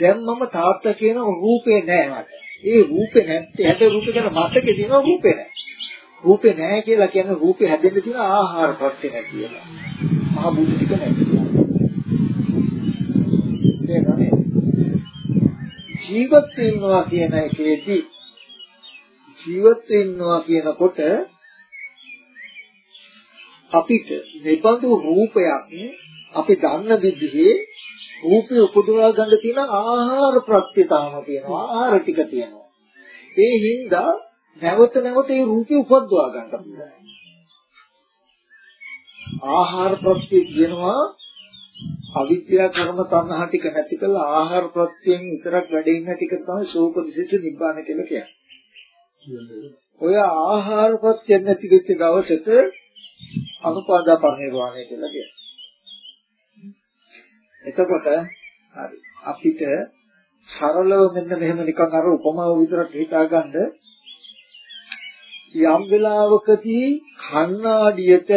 A: දැන් මම තාත්තා කියන රූපේ නෑ මට. ඒ රූපේ නැත්තේ හැබැයි රූපේ ගැන මතකේ තියෙන රූපේ නැහැ. රූපේ නැහැ කියලා කියන්නේ රූපේ හැදෙන්න තියෙන ආහාර ප්‍රත්‍ය නැහැ කියලා. මහ බුද්ධ ටික නැති. ජීවත් වෙනවා කියන එකේදී ජීවත් වෙනවා කියනකොට අපිට නිබඳු රූපයක් අපි දන්න විදිහේ රූපේ උපදවා ගන්න තියෙන ආහාර ප්‍රත්‍යතාවම තියෙනවා ආහාර ටික තියෙනවා ඒ හින්දා නැවත නැවත ඒ රූපේ උපදවා ගන්න පුළුවන් ආහාර ප්‍රත්‍ය කියනවා අවිද්‍යා කර්ම තණ්හා ටික නැති කළා ආහාර ප්‍රත්‍යයෙන් විතරක් වැඩ ඉන්න ටික තමයි සෝපදිශේෂ නිබ්බාන කියලා කියන්නේ. ඔය ආහාර ප්‍රත්‍ය නැති වෙච්ච දවසට අනුපාදා පරිණිරවාණය කියලා කියනවා. එතකොට හරි. අපිට සරලව මෙන්න මෙහෙම නිකන් අර උපමාව විතරක් හිතාගන්න යම් වෙලාවකදී කණ්ණාඩියට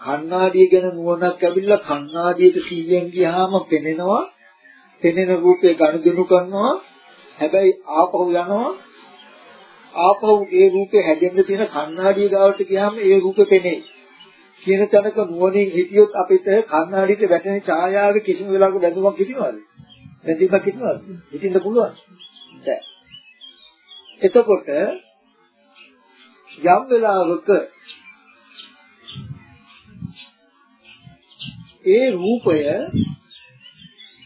A: කණ්ණාඩිය ගැන නුවණක් ඇවිල්ලා කණ්ණාඩියට 100න් ගියාම පෙනෙනවා. පෙනෙන රූපේ ගනුදෙනු කරනවා. හැබැයි ආපහු යනවා. ආපහු ඒ රූපේ හැදෙන්න තියෙන කණ්ණාඩිය ගාවට ගියාම ඒ රූපේ පෙනේ. කියන තැනක නුවණින් හිටියොත් අපිට කර්ණාඩියට වැටෙන ඡායාවේ කිසිම වෙලාවක බැඳුමක් හිටිනවද? බැඳීමක් හිටිනවද? හිටින්න පුළුවන්. බැ. එතකොට යම් වෙලාවක ඒ රූපය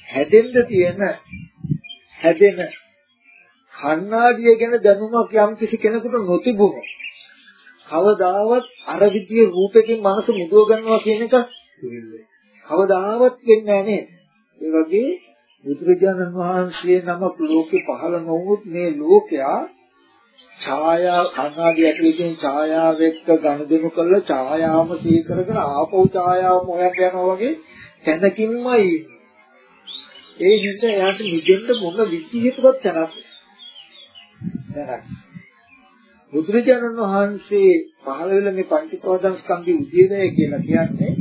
A: හැදෙන්න තියෙන හැදෙන කණ්ණාඩිය ගැන දැනුමක් යම් කිසි කෙනෙකුට නොතිබුණොත් කවදාවත් අර විදියේ රූපකින් මනස මුදව ගන්නවා කියන එක කවදාවත් වෙන්නේ නැහැ ඒ වගේ බුදුරජාණන් වහන්සේ නමක් ලෝකේ පහළ නොවුත් මේ ලෝකයා ඡායා කණ්ණාඩි ඇතුලේ තියෙන ඡායාව එක්ක ගනුදෙනු කරලා ඡායාවම සිහි කරගෙන ආපහු ඡායාවම හොයන්න යනවා වගේ තැනකින්මයි ඒ හිත එයාට නිදෙන්න මොන විදිහකටවත් තැනක් නැහැ බුදුරජාණන් වහන්සේ පහළ වෙලා මේ පංචපාදං ස්කන්ධي උදේවැය කියලා කියන්නේ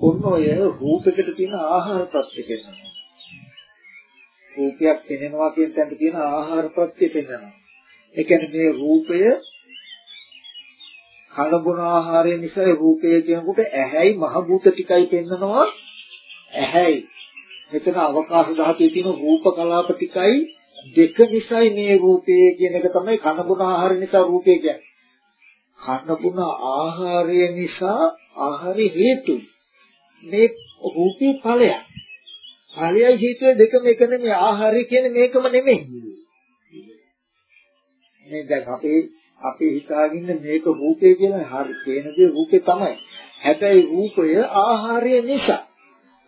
A: ඔන්න ඔය රූපයකට තියෙන ආහාර ප්‍රත්‍ය කියනවා. රූපයක් පෙනෙනවා කියන තැනට තියෙන ආහාර ප්‍රත්‍ය පෙන්වනවා. ඒ කියන්නේ මේ රූපය කන බොන ආහාරය නිසා රූපය කියනකොට ඇහැයි මහ භූත ටිකයි පෙන්නනවා ඇහැයි මෙතන අවකාශ ධාතුවේ තියෙන රූප කලාප ටිකයි දෙක නිසායි මේ රූපය කියන එක තමයි කන බොන ආහාර නිසා රූපය කියන්නේ කන බොන ආහාරය නිසා ආහාරي හේතුයි මේ රූපේ ඵලයක් ඵලයයි හේතුව දෙකම එක නෙමෙයි ආහාරය කියන්නේ මේකම නෙමෙයි මේ දැන් අපේ අපි හිතාගෙන මේක රූපේ කියලා හරි පේන දේ රූපේ තමයි. හැබැයි රූපය ආහාරය නිසා.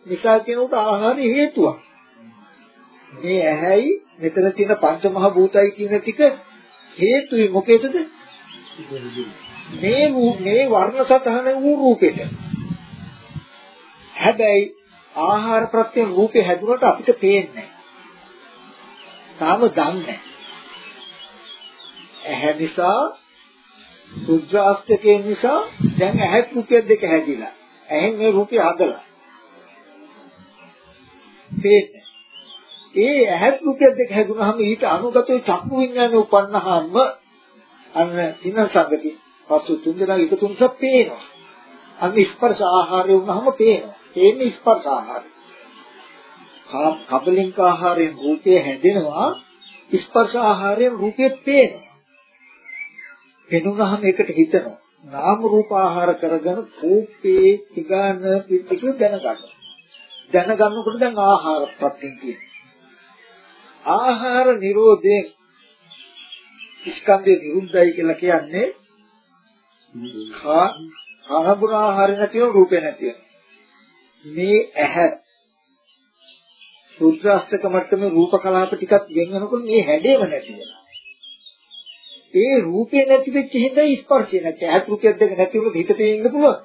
A: නිසා කියනකොට ආහාරය හේතුවක්. මේ ඇහැයි මෙතන තියෙන පංච මහ භූතයි කියන ටික හේතුයි මොකේදද? මේ මේ වර්ණ සතහන වූ රූපෙට. හැබැයි ආහාර ප්‍රත්‍යයෙන් රූපේ හැදුනට අපිට පේන්නේ නැහැ. තාම දන්නේ නැහැ. ඇහැ නිසා රුද්‍රාස්තකේ නිසා දැන් ඇහත් රූපය දෙක හැදිලා. ඇහෙන් මේ රූපය හදලා. ඒ ඇහත් රූපය දෙක හැදුනහම ඊට අනුගතව චක්කු විඥානේ උපන්නාම අන්න සින සංගති පසු තුන්දෙනා එකතු නිසා පේනවා. අන්න ස්පර්ශ ආහාරය වුණාම පේනවා. ඒන්නේ ස්පර්ශ ආහාරය. කබලින්ක ආහාරයෙන් රූපය හැදෙනවා ස්පර්ශ ආහාරයෙන් රූපය පේනවා. පෙනුනහම ඒකට හිතනවා. නාම රූප ආහාර කරගෙන කෝපේ තිගාන පිටික දැනගන්න. දැනගන්නකොට දැන් ආහාර ප්‍රත්‍යයෙන් කියන්නේ. ආහාර නිරෝධයෙන් ස්කන්ධේ නිරුද්ධයි කියලා කියන්නේ කනබුන ආහාර නැතිව රූපේ නැතිව. මේ ඇහැ සුද්ධාස්තක මට්ටමේ රූප කලාප ටිකක් ගෙන් වෙනකොට මේ හැඩේම නැති වෙනවා. ඒ රූපේ නැති වෙච්ච හින්දා ස්පර්ශය නැති. ඇහත් රූපයක් දෙක නැති වුණොත් හිත පේන්න පුළුවන්.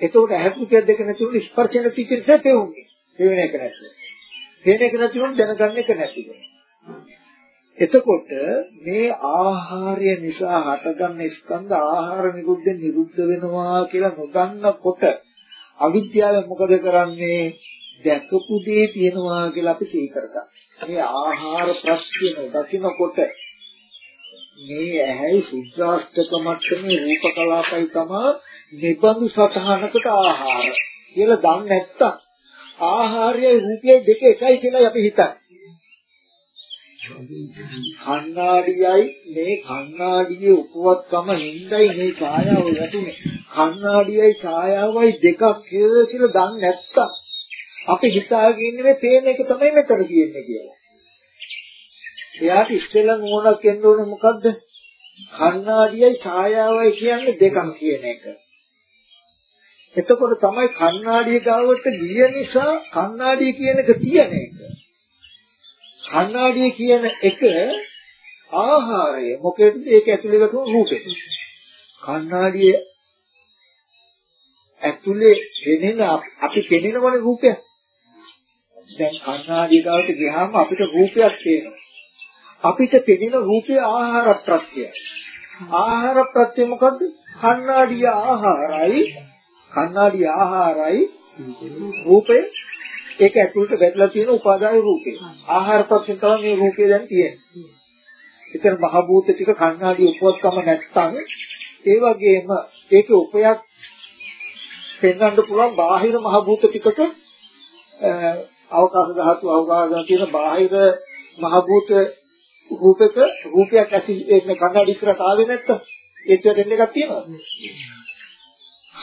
A: එතකොට ඇහත් රූපයක් දෙක නැති වුණොත් ස්පර්ශය නැති කිරිසේ පෙවුන්නේ. පේන එක නැති. පේන එක නැති වුණොත් දැනගන්න එක නැති. එතකොට මේ ආහාරය නිසා හටගන්න ස්කන්ධ ආහාර නිරුද්ධ නිරුද්ධ වෙනවා කියලා නොදන්නකොට අවිද්‍යාව මොකද කරන්නේ දැකපු දේ තියෙනවා කියලා අපි සිහි කරගන්න. මේ ආහාර ප්‍රශ්න දකින්නකොට මේ ඇහැයි සුද්ධාස්තක මට්ටමේ රූප කලාපයි තමයි නිබඳු සතහනකට ආහාර කියලා දන්නේ නැත්තම් ආහාරයයි රූපයයි දෙක එකයි කියලා අපි හිතන්නේ. කණ්ණාඩියයි මේ කණ්ණාඩියේ උපවත්කම හිඳයි මේ ඡායාව වැටුනේ. කණ්ණාඩියයි ඡායාවයි දෙකක් කියලා දන්නේ නැත්තම් අපි හිතාගෙන ඉන්නේ මේ පේන එක තමයි මෙතන තියෙන්නේ කියලා. එයාට ඉස්සෙල්ලා නුවණක් එන්න ඕනේ මොකද්ද? කණ්ණාඩියයි ඡායාවයි කියන්නේ දෙකක් කියන එක. එතකොට තමයි කණ්ණාඩිය ගාවට ගිය නිසා කණ්ණාඩිය කියන එක තියෙන එක. කණ්ණාඩිය කියන එක ආහාරය මොකේද ඒක ඇතුලේ වැටුණු රූපෙට. කණ්ණාඩිය ඇතුලේ පෙනෙන අපි පෙනෙනවනේ රූපය. දැන් කණ්ණාඩිය ගාවට ගියාම අපිට රූපයක් පේනවා. අපිට පෙනෙන රූපේ ආහාර ප්‍රත්‍යය. ආහාර ප්‍රත්‍ය මොකද්ද? කණ්ණාඩිය ආහාරයි කණ්ණාඩිය ආහාරයි රූපේ ඒක ඇතුළට වැටලා තියෙන උපාදාය රූපේ. ආහාර ප්‍රත්‍ය තමයි මේ රූපේ දැන් තියෙන්නේ. ඒතර මහ භූත ටික කණ්ණාඩිය උපවත්කම නැත්තම් ඒ වගේම ඒකේ උපයක් පෙන්වන්න පුළුවන් බාහිර මහ භූත ටිකක අවකාශ ධාතු අවකාශ තියෙන බාහිර මහ භූත රූපක රූපයක් ඇති මේ කණ්ණාඩි ඉස්සරහට ආවේ නැත්තම් ඒත් දෙන්න එකක් තියෙනවද?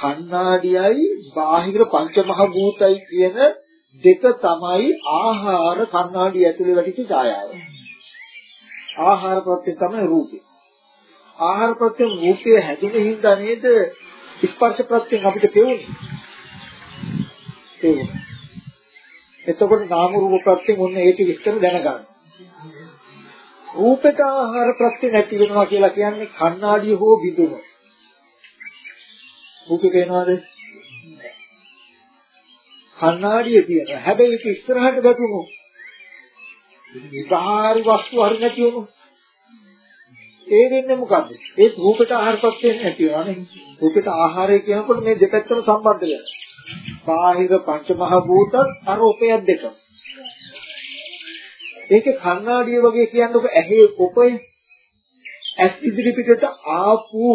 A: කණ්ණාඩියයි බාහිර පංච මහ භූතයි කියන දෙක තමයි ආහාර කණ්ණාඩිය ඇතුලේ වැටිච්ච ඡායාව. ආහාර ප්‍රත්‍ය තමයි රූපේ. ආහාර ප්‍රත්‍ය රූපයේ හැදෙන හින්දා නේද ස්පර්ශ ප්‍රත්‍යයෙන් අපිට පෙවුනේ. පෙවුනේ. එතකොට නාම රූප ප්‍රත්‍යයෙන් ඔන්න ඒක විස්තර දැනගන්න. රූපයට ආහාර ප්‍රත්‍ය නැති වෙනවා කියලා කියන්නේ කණ්ණාඩිය හෝ බිඳුන. රූපේ පේනවද? කණ්ණාඩිය තියෙනවා. හැබැයි ඒක ඉස්සරහට වැටුණු. විකාරි වස්තු හරි නැති වුණු. ඒ වෙන්නේ මොකද්ද? ඒ රූපයට ආහාර ප්‍රත්‍ය නැති වෙනවානේ. රූපයට ආහාරය කියනකොට මේ දෙපැත්තම සම්බන්ධ වෙනවා. බාහිර පංච මහ භූතත් අරූපයක් දෙකම. ඒකේ කණ්ණාඩිය වගේ කියන්නකො ඇහි උපය ඇස් ඉදිරි පිටට ආපු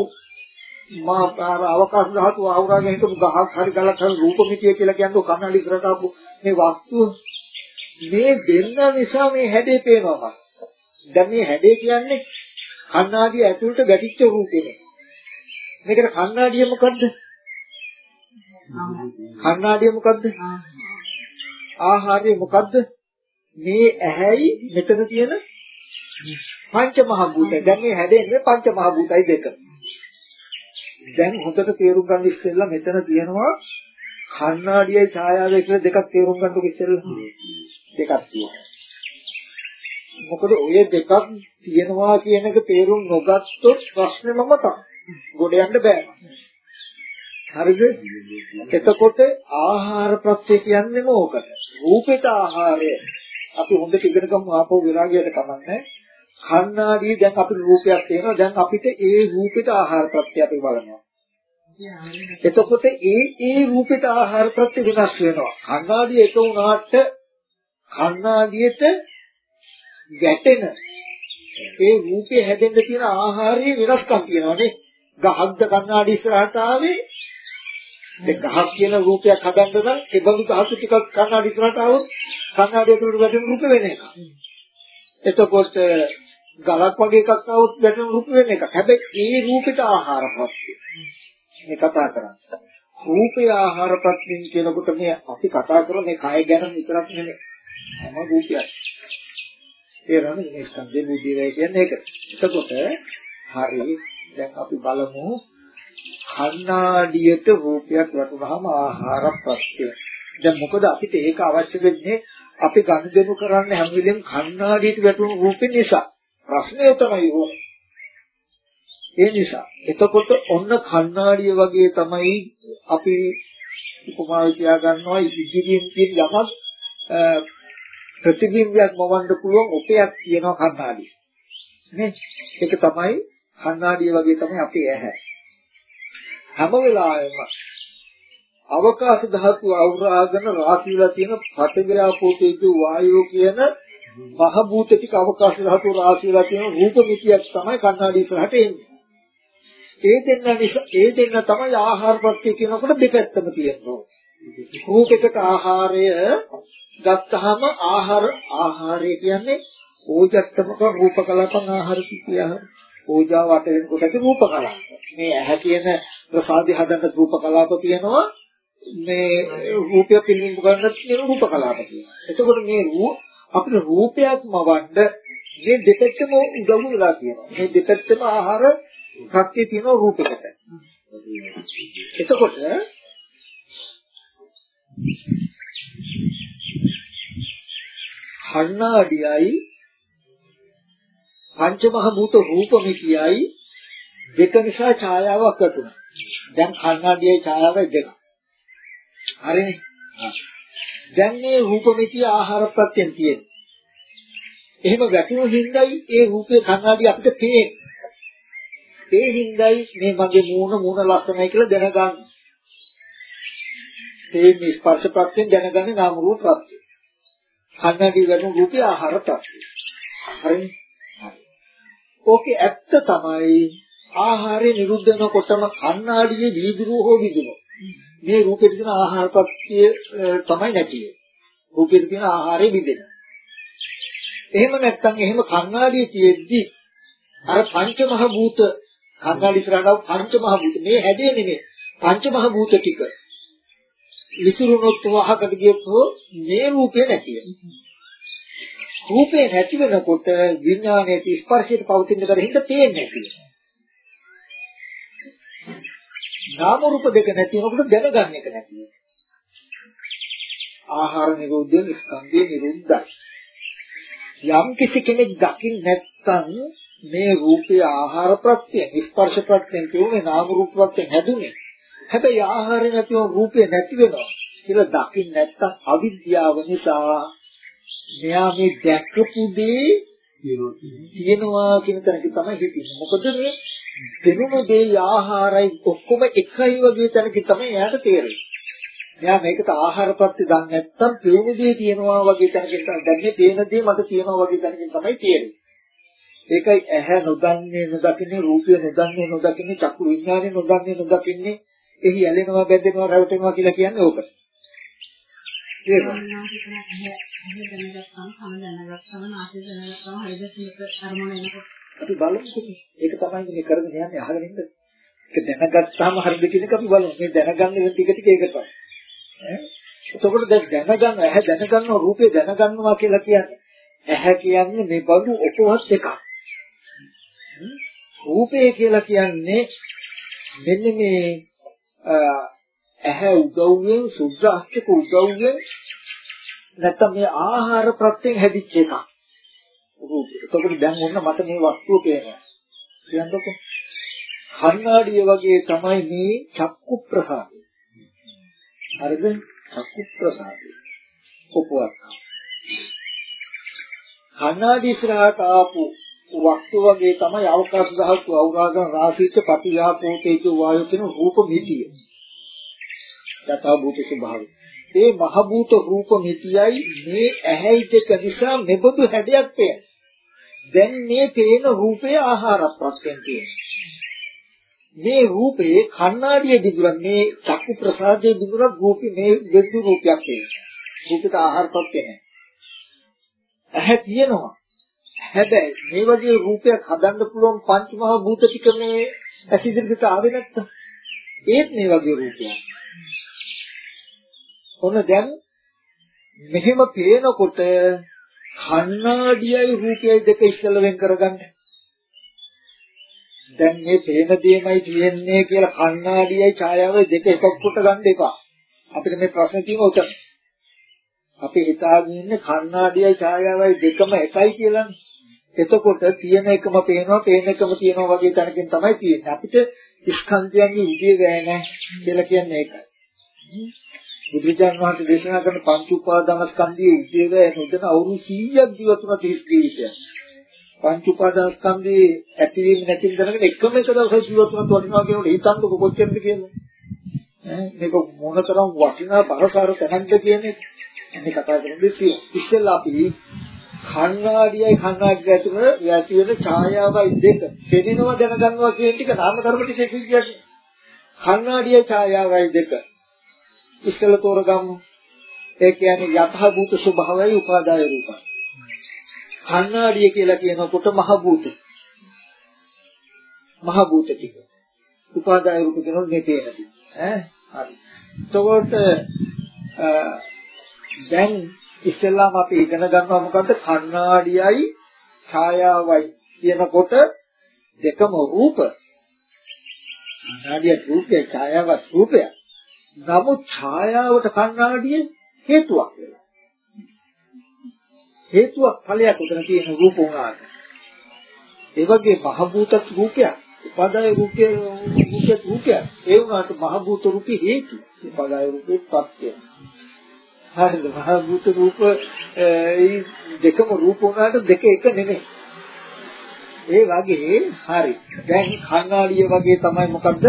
A: මා ආර අවකාශ ධාතු ආවරාගෙන හිටපු ගහක් හරි ගලක් හරි රූපമിതിය කියලා කියන්නේ කන්නඩි ඉස්සරහට ආපු මේ වස්තුව මේ දෙන්න නිසා මේ හැඩේ පේනවා. දැන් මේ හැඩේ කියන්නේ කණ්ණාඩිය ඇතුළට ගැටිච්ච රූපෙනේ. මේකට කණ්ණාඩිය මොකද්ද? කණ්ණාඩිය මොකද්ද? ආහාරය මොකද්ද? මේ ඇහැයි මෙතන තියෙන පංච මහ භූතය. දැන් මේ හැදෙන්නේ පංච මහ භූතයි දෙක. දැන් හොඳට තේරුම් ගන්න ඉස්සෙල්ලා මෙතන තියෙනවා කණ්ණාඩියයි ඡායාවයි කියලා දෙකක් තේරුම් ගන්නකො ඉස්සෙල්ලා. දෙකක් තියෙනවා. මොකද ඔය දෙකක් තියෙනවා කියන එක තේරුම් නොගත්තොත් ප්‍රශ්නෙම තමයි. ගොඩ යන්න බෑ. හරිද? එතකොට ආහාර ප්‍රත්‍ය කියන්නේ මොකද? රූපේට ආහාරය. අපි හොඳට ඉගෙන ගමු ආපහු විරාගයට කමන්නේ. කණ්ණාඩිය දැන් අපිට රූපයක් තියෙනවා. දැන් අපිට ඒ රූපෙට ආහාර ප්‍රත්‍ය අපි බලනවා. එතකොට ඒ ඒ රූපෙට ආහාර ප්‍රත්‍ය වෙනස් වෙනවා. කණ්ණාඩිය එක වුණාට කණ්ණාඩියට ගැටෙන ඒ රූපේ හැදෙන්න තියෙන ආහාරයේ වෙනස්කම් තියෙනවානේ. ගහක්ද කණ්ණාඩි ඉස්සරහට ආවේ ඒ ගහක් කියන රූපයක් හදන්න නම් ඒ බඳු ධාතු ටිකක් කණ්ණාඩි ඉස්සරහට ආවොත් කණ්ණාඩිය තුළට වැටෙන රූප වෙන එක. එතකොට ගලක් වගේ එකක් આવුත් වැටෙන රූප වෙන එකක්. හැබැයි ඒ රූපෙට ආහාර ප්‍රත්‍ය. මේ කතා කරන්නේ. රූපේ ආහාර ප්‍රත්‍යයෙන් කියනකොට මේ අපි කතා කරන මේ කය ගැන විතරක් නෙමෙයි. හැම රූපයක්. ඒ රණ මේ ස්කන්ධේ බුද්ධි වේ කියන්නේ ඒක. එතකොට හරි දැන් අපි බලමු කණ්ණාඩියට රූපයක් වටුනහම ආහාර ප්‍රත්‍ය. දැන් මොකද අපිට ඒක අවශ්‍ය වෙන්නේ අපි ගනුදෙනු කරන්න හැම වෙලෙම කණ්ණාඩියට වැටුණු රූපේ නිසා. ප්‍රශ්නය තමයි ඕනේ. ඒ නිසා එතකොට ඔන්න කණ්ණාඩිය වගේ තමයි අපි උපමාව තියා ගන්නවා ඉදිරියෙන් තියෙන යමක් ප්‍රතිබිම්බයක් මවන්න පුළුවන් උපයක් තියෙනවා කණ්ණාඩිය. නේ? ඒක තමයි කණ්ණාඩිය වගේ තමයි අපේ ඇහැ. හැම වෙලාවෙම අවකාශ ධාතු අවරාගෙන රාශියලා තියෙන පටවිරාපෝ තේජෝ වායෝ කියන මහ භූත ටික අවකාශ ධාතු රාශියලා තියෙන රූප මිතියක් තමයි කණ්ණාඩි ඉස්සරහට එන්නේ. ඒ දෙන්න නිසා ඒ දෙන්න තමයි ආහාර ප්‍රත්‍ය කියනකොට දෙපැත්තම තියෙනවා. රූපයකට ආහාරය ගත්තාම ආහාර ආහාරය කියන්නේ ඕජත්තමක රූප කලාපං ආහාර කියා. ඕජාව අට වෙනකොට ඇති රූප කලාප. මේ ඇහැ කියන ප්‍රසාදي හදන්න රූප කලාප තියෙනවා. මේ රූපය පිළිඹ ගන්න තියෙන රූප කලාප තියෙනවා. එතකොට මේ රූප අපිට රූපයක්ම වඩ මේ දෙපැත්තම උදව් වෙලා තියෙනවා. මේ දෙපැත්තම ආහාර ශක්තිය තියෙන රූපයකට. එතකොට කණ්ණාඩියයි පංචමහ භූත රූපමිතියයි දෙක නිසා ඡායාවක් ඇතුණා. දැන් කණ්ණාඩියයි ඡායාවයි දෙක. හරිනේ. දැන් මේ රූපමිතිය ආහාර ප්‍රත්‍යයෙන් තියෙන්නේ. එහෙම වැටුණු හිඳයි ඒ රූපේ කණ්ණාඩිය අපිට පේන්නේ. ඒ හිඳයි මේ මගේ මූණ මූණ ලස්සනයි කියලා දැනගන්න. ඒ ස්පර්ශ ප්‍රත්‍යයෙන් දැනගන්නේ නාම රූප ප්‍රත්‍ය. කන්නඩි වැටුණු රූපේ ආහාර ප්‍රත්‍ය. හරිනේ? ඕකේ ඇත්ත තමයි ආහාරය නිරුද්ධ වෙනකොටම කන්නාඩියේ වීදුරුව හෝ විදුරුව. මේ රූපෙට තියෙන ආහාර ප්‍රත්‍ය තමයි නැති වෙන්නේ. රූපෙට තියෙන ආහාරය විදෙන. එහෙම නැත්නම් එහෙම කන්නාඩියේ තියෙද්දි අර පංචමහ භූත කන්නාඩි ඉස්සරහට පංචමහ භූත මේ හැදේ නෙමෙයි පංචමහ භූත ටික විසිරුණොත් වහකට ගියොත් මේ රූපේ නැති වෙනවා. රූපේ නැති වෙනකොට විඥානයේ ස්පර්ශයට පවතින කර හිත පේන්නේ නැති වෙනවා. නාම රූප දෙක නැති වෙනකොට දැනගන්න එක නැති වෙනවා. ආහාර නිරෝධයෙන් ස්කන්ධය නිරුද්ධයි. යම් කිසි කෙනෙක් දකින්න නැත්නම් මේ රූපේ ආහාර ප්‍රත්‍යයෙන් ස්පර්ශ ප්‍රත්‍යයෙන් කියන්නේ නාම රූප ප්‍රත්‍යයෙන් හැදුනේ හැබැයි ආහාරය නැතිව රූපය නැති වෙනවා කියලා දකින්න නැත්තම් අවිද්‍යාව නිසා මෙයා මේ දැක්කපු දේ තියෙනවා කියන තැනක තමයි හිතන්නේ. මොකද මේ දෙනුම දේ ආහාරයි ඔක්කොම එකයි වගේ තැනක තමයි එයාට තේරෙන්නේ. මෙයා මේකට ආහාරපත්ති දන්නේ නැත්තම් පේන දේ තියෙනවා වගේ තැනකින් තමයි දැන් මේ පේන දේ මට තියෙනවා වගේ තැනකින් තමයි තේරෙන්නේ. ඒකයි ඇහැ නොදන්නේ නොදකින්නේ රූපය නොදන්නේ නොදකින්නේ චක්කු විඥානේ නොදන්නේ නොදකින්නේ එහි ඇලෙනවා බැඳෙනවා රැවටෙනවා කියලා කියන්නේ ඕක.
B: ඒක අපි
A: බලමු ඒක තමයි මේ කරගෙන යන්නේ අහගෙන ඉන්න. ඒක දැනගත්තාම හරිද කියන එක අපි බලමු. මේ දැනගන්න වෙන ටික ටික ඒක තමයි. ඈ එතකොට දැන් දැනගන්න ඇහැ දැනගන්නවා රූපේ දැනගන්නවා කියලා කියන්නේ ඇහැ කියන්නේ මේ බඳු ඔපවත් එකක්. රූපය කියලා කියන්නේ මෙන්න මේ ඇහැ උදව්වෙන් සුද්ධාස්තික උදව්වෙන් නැත්තම් මේ ආහාර ප්‍රත්‍යයෙන් හැදිච්ච එකක්. රූපය. එතකොට දැන් ඔන්න මට මේ වස්තුව පේනවා. කියන්නකො. කන්නාඩිය වගේ තමයි මේ චක්කු ප්‍රසාදය. හරිද? චක්කු ප්‍රසාදය. කොපුවක්. කන්නාඩි ඉස්සරහට ආපු වස්තු වගේ තමයි අවකාශ ධාතු අවරාගන රාශීච්ච පටිඝාතෝ තේජෝ වායෝ කියන රූප මිතිය. යථා භූත ස්වභාවය. ඒ මහ භූත රූප මිතියයි මේ ඇහැයි දෙක නිසා මෙබඳු හැඩයක් පේන. දැන් මේ පේන රූපය ආහාර ප්‍රත්‍යයෙන් තියෙනවා. මේ රූපේ කණ්ණාඩිය බිඳුරක් මේ චක්කු ප්‍රසාදයේ බිඳුරක් රූපේ මේ වෙද්දු රූපයක් තියෙනවා. රූපයට ආහාර ප්‍රත්‍ය නැහැ. ඇහැ තියෙනවා. හැබැයි මේ වගේ රූපයක් හදන්න පුළුවන් පංච මහ භූත ටික මේ ඇසිදිරියට ආවේ නැත්තම් ඒත් මේ වගේ රූපයක්. ඔන්න දැන් මෙහෙම පේනකොට කණ්ණාඩියයි රූපයයි දෙක ඉස්සෙල්ල වෙන් කරගන්න. දැන් මේ පේන දෙයමයි තියෙන්නේ කියලා කණ්ණාඩියයි ඡායාවයි දෙක එකක් කොට ගන්න එපා. අපිට මේ ප්‍රශ්නේ තියෙන උතන. අපි හිතාගෙන ඉන්නේ කණ්ණාඩියයි ඡායාවයි දෙකම එකයි කියලානේ. එතකොට තියෙන එකම පේනවා, පේන එකම තියෙනවා වගේ තැනකින් තමයි තියෙන්නේ. අපිට ස්කන්ධයන්ගේ විදිය ගෑ නැහැ කියලා කියන්නේ ඒකයි. බුදුරජාණන් වහන්සේ දේශනා කරන පංච උපාදාන ස්කන්ධයේ විදිය ගෑ නොදැන අවුරුදු 100ක් ජීවත් වුණා 30 ජීවිතයක්. පංච උපාදාන ස්කන්ධයේ ඇතිවීම නැතිවීම දැනගෙන එකම එක දවසක් ජීවත් වුණත් වටිනවා කියනකොට හිතන්නකො කොච්චරද කියන්නේ. ඈ මේක මොනතරම් වටිනා බරසාර තැනක්ද කියන්නේ මේ කතා කරන්නේ තියෙනවා. ඉස්සෙල්ලා අපි කණ්ණාඩියයි කණ්ණාඩිය ඇතුළේ ඇති වෙන ඡායාවයි දෙක පෙනෙනවා දැනගන්නවා කියන ටික නාම ධර්ම ටික කියන්නේ. කණ්ණාඩියයි ඡායාවයි දෙක ඉස්සෙල්ලා තෝරගමු. ඒ කියන්නේ යතහ භූත ස්වභාවයයි උපාදාය රූපයි. කණ්ණාඩිය කියලා කියනකොට මහ භූත. මහ භූත ටික. උපාදාය රූප කියනකොට මේ පේනදී. ඈ හරි. එතකොට දැන් ඉස්සෙල්ලාම අපි ඉගෙන ගන්නවා මොකද්ද කණ්ණාඩියයි ඡායාවයි කියනකොට දෙකම රූප කණ්ණාඩිය රූපය ඡායාවත් රූපය නමුත් ඡායාවට කණ්ණාඩිය හේතුවක් වෙලා හේතුවක් ඵලයක් උතන තියෙන රූප උනාට ඒ වගේ මහ භූත රූපයක් උපාදාය රූපය රූපය රූපය ඒ වුණාට මහ භූත රූපේ හේතු. උපාදාය රූපේ ප්‍රත්‍යය. හරිද? මහ භූත රූප ඒ දෙකම රූප උනාට දෙක එක නෙමෙයි. ඒ වගේ හරි. දැන් කණ්ණාඩිය වගේ තමයි මොකද්ද?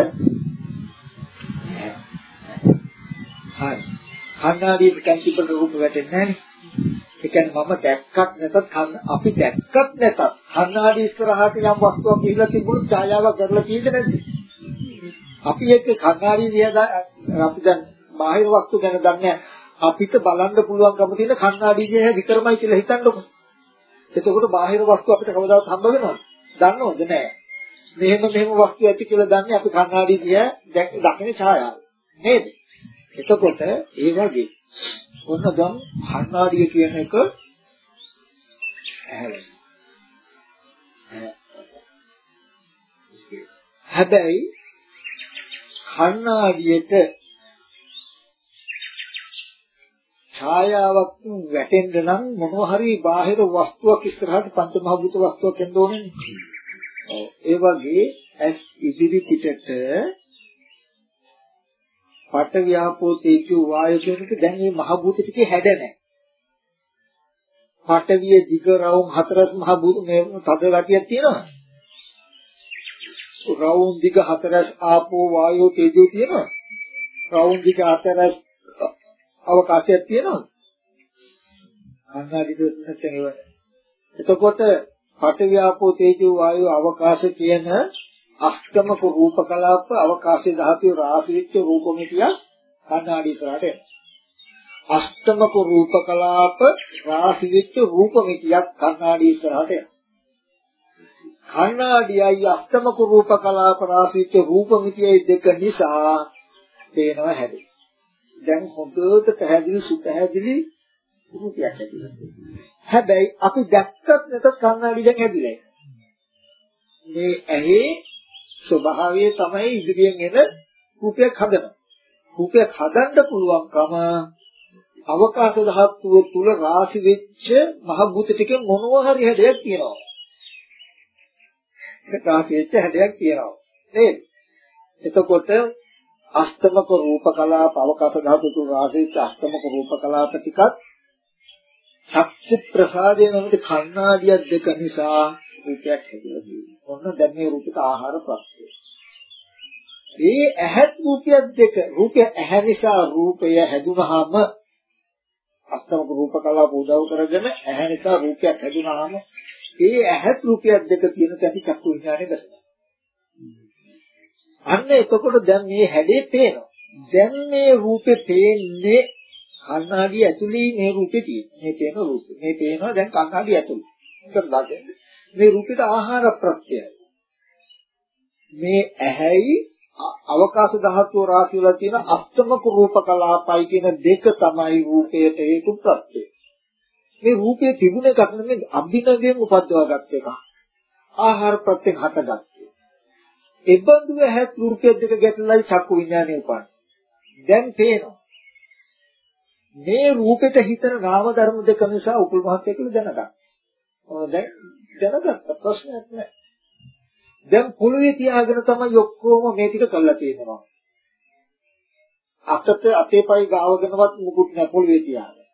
A: හරි. කණ්ණාඩියේ කැන්ටිපල් රූප වැටෙන්නේ නැහැ ඒ කියන්නේ මම දැක්කත් නැතත් අපි දැක්කත් නැතත් කණ්ණාඩි ඉස්සරහට යම් වස්තුවක් ගිහිල්ලා තිබුණොත් ඡායාවක් කරලා තියෙද නැද්ද? අපි එක්ක කණ්ණාඩි දිහා අපි දැන් බාහිර වස්තු ගැන දන්නේ අපිට බලන්න පුළුවන්කම තියෙන කණ්ණාඩි දිහා විතරමයි කියලා හිතන්නකො. එතකොට බාහිර වස්තු අපිට කවදාවත් හම්බ වෙනවද? දන්නවද නැහැ. මෙහෙම මෙහෙම වස්තු ඇති කියලා දන්නේ අපි කණ්ණාඩි දිහා දකින ඡායාව. නේද? එතකොට ඒ වගේ ඔන්න දැන් කණ්ණාඩිය කියන එක හැබැයි කණ්ණාඩියට ඡායාවක් වැටෙන්න නම් මොනවා හරි බාහිර වස්තුවක් ඉස්සරහට පංචමහභූත වස්තුවක් එන්න ඕනේ. ඒ වගේ ඇස් ඉදිරි පිටට පට ව්‍යාපෝ තේජෝ වායෝ කියන එක දැන් මේ මහ භූත ටිකේ හැඩ නැහැ. පටවිය දිග රවුම් හතරස් මහ භූත මේ තද ගතියක් තියෙනවා. රවුම් දිග හතරස් ආපෝ වායෝ තේජෝ තියෙනවා. රවුම් දිග හතරස් අවකාශයක් තියෙනවා. කන්නාඩි දෙන්නත් ඒව. එතකොට පඨවියාපෝ තේජෝ වායෝ අවකාශ කියන අෂ්ටමක රූප කලාප අවකාශයේ ධාතුවේ රාශි වෙච්ච රූපමිතිය කණ්ණාඩි ඉස්සරහට එනවා. අෂ්ටමක රූප කලාප රාශි වෙච්ච රූපමිතියක් කණ්ණාඩි ඉස්සරහට එනවා. කණ්ණාඩියයි අෂ්ටමක රූප කලාප රාශි වෙච්ච රූපමිතියයි දෙක නිසා පේනවා හැදේ. දැන් හොඳට පැහැදිලි සුපැහැදිලි රූපයක් ඇතිවෙනවා. හැබැයි අපි දැක්කත් නැතත් කණ්ණාඩි දැන් හැදිලා මේ ඇහි ස්වභාවය තමයි ඉදිරියෙන් එන රූපයක් හදනවා. රූපයක් හදන්න පුළුවන්කම අවකාශ ධාතුව තුල රාශි වෙච්ච මහ භූත ටිකේ මොනවා හරි හැඩයක් තියෙනවා. ඒක රාශි වෙච්ච හැඩයක් තියෙනවා. නේද? එතකොට අෂ්ටමක රූප කලාප අවකාශ ධාතු තුල රාශි වෙච්ච අෂ්ටමක රූප කලාප ටිකත් ශක්ති ප්‍රසාදයෙන් නමුත් කණ්ණාඩියක් දෙක නිසා රූපයක් හැදෙලා තියෙනවා. ඔන්න දැන් මේ රූපිත ආහාර ප්‍රත්‍යය. ඒ ඇහත් රූපයක් දෙක රූපය ඇහැ නිසා රූපය හැදුනහම අස්තමක රූප කලාව උදව් කරගෙන ඇහැ නිසා රූපයක් හැදුනහම ඒ ඇහත් රූපයක් දෙක තියෙන තැනි චක්කු විඥානේ බැසෙනවා. අන්න එතකොට දැන් මේ හැඩේ පේනවා. දැන් මේ රූපේ පේන්නේ කණ්ණාඩිය ඇතුලේ මේ රූපේ තියෙන්නේ. මේ පේන රූපේ. මේ පේනවා දැන් කණ්ණාඩිය ඇතුලේ. ඒක දාගන්න. මේ රූපෙට ආහාර ප්‍රත්‍යයයි. මේ ඇහැයි අවකාශ ධාතුව රාශි වල තියෙන අෂ්ටමක රූප කලාපයි කියන දෙක තමයි රූපයට හේතු ප්‍රත්‍යය. මේ රූපයේ තිබුණ එකක් නෙමෙයි අභිනවයෙන් උපද්දවාගත් එකක්. ආහාර ප්‍රත්‍යයෙන් හටගත්තේ. එබඳු ඇහත් රූපය දෙක ගැටලයි චක්කු විඥානය උපන්නේ. දැන් පේනවා. මේ රූපෙට හිතන නාම ධර්ම දෙක නිසා උපුල් මහත්ය කියලා දැනගන්න. දැන් දැනගත්ත ප්‍රශ්නයක් නැහැ. දැන් පොළවේ තියාගෙන තමයි ඔක්කොම මේ ටික කරලා තියෙනවා. අතට අතේ පයි ගාවගෙනවත් මුකුත් නැහැ පොළවේ තියාගෙන.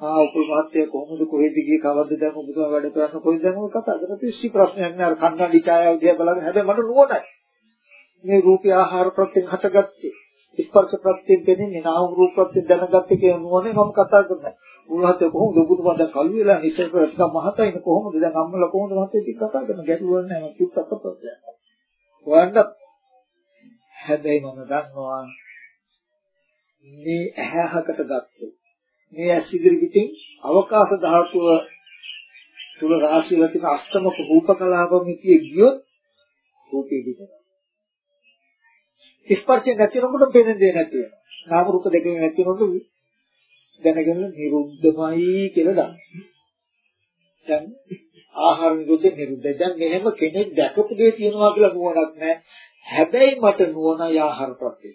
A: ආ උපුල් මහත්තය කොහොමද කොහෙද ගියේ කවද්ද දැන් ඔබතුමා වැඩ කරන්න කොහෙද දැන් ඔය කතා කරලා කිසි ප්‍රශ්නයක් නෑ අර කන්නඩි ඡායාව දිහා බලගෙන හැබැයි මට නුවණයි. මේ රූපී ආහාර ප්‍රත්‍යයෙන් හටගත්තේ ස්පර්ශ ප්‍රත්‍යයෙන් දෙන්නේ නාම රූප ප්‍රත්‍යයෙන් දැනගත්තේ කියන නුවණේ මම කතා කරන්නේ. උන්වහන්සේ කොහොමද ඔබතුමා දැන් කළු වෙලා ඉස්සර ටිකක් මහතයින කොහොමද දැන් අම්මලා කොහොමද මහත්තයා ටික කතා කරන ගැටලුවක් නැහැ මම චුට්ටක් අපතේ. වන්න හැබැයි මම දන්නවා මේ ඇහැහකට ගත්තේ මේ ඇස් ඉදිරි පිටින් අවකාශ ධාතුව තුල රාශිය වල තියෙන අෂ්ටමක රූප කලාපමිතිය ගියොත් රූපේ දිනවා. ස්පර්ශයෙන් නැතිනකොට පේන්නේ නැති වෙනවා. නාම රූප දෙකෙන් නැතිනකොට දැනගෙන නිරුද්ධමයි කියලා දාන්න. දැන් ආහාර නිරුද්ධ නිරුද්ධ. දැන් මෙහෙම කෙනෙක් දැකපු දේ තියෙනවා කියලා නුවණක් නැහැ. හැබැයි මට නුවණයි ආහාර ප්‍රත්‍යය.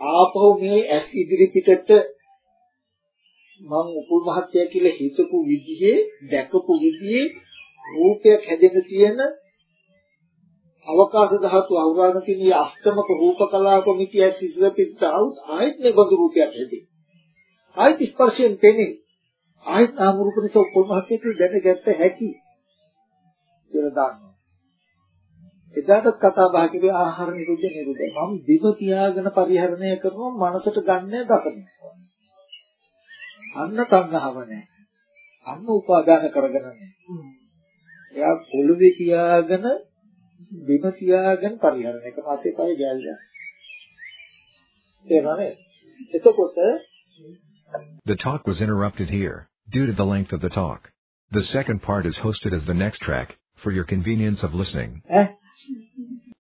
A: ආපහු මේ ඇස් ඉදිරි පිටට මම උපුල් මහත්ය කියලා හිතපු විදිහේ දැකපු විදිහේ රූපයක් හැදෙන්න තියෙන අවකාශ ධාතු අවරාණ තියෙන අෂ්ටමක රූප කලාප මිතිය සිසිල පිට આવුත් ආයෙත් මේ බඳු රූපයක් හැදේ. ආයෙත් ස්පර්ශයෙන් පෙනේ. ආයෙත් නාම රූප නිසා උපුල් මහත්ය කියලා දැනගත්ත හැකි. කියලා දානවා. එදාට කතා බහ කිව්වේ ආහාර නිරුද්ධ නිරුද්ධ. මම දිව තියාගෙන පරිහරණය කරනවා මනසට ගන්න දකනවා. අන්න තණ්හාව නැහැ. අන්න උපාදාන කරගෙන නැහැ. එයා පොළවේ තියාගෙන බිම තියාගෙන පරිහරණය කරන අතේ පය ගැල්ලා. තේරෙනවද? එතකොට
C: The talk was interrupted here due to the length of the talk. The second part is hosted as the next track for your convenience of listening.
A: ඈ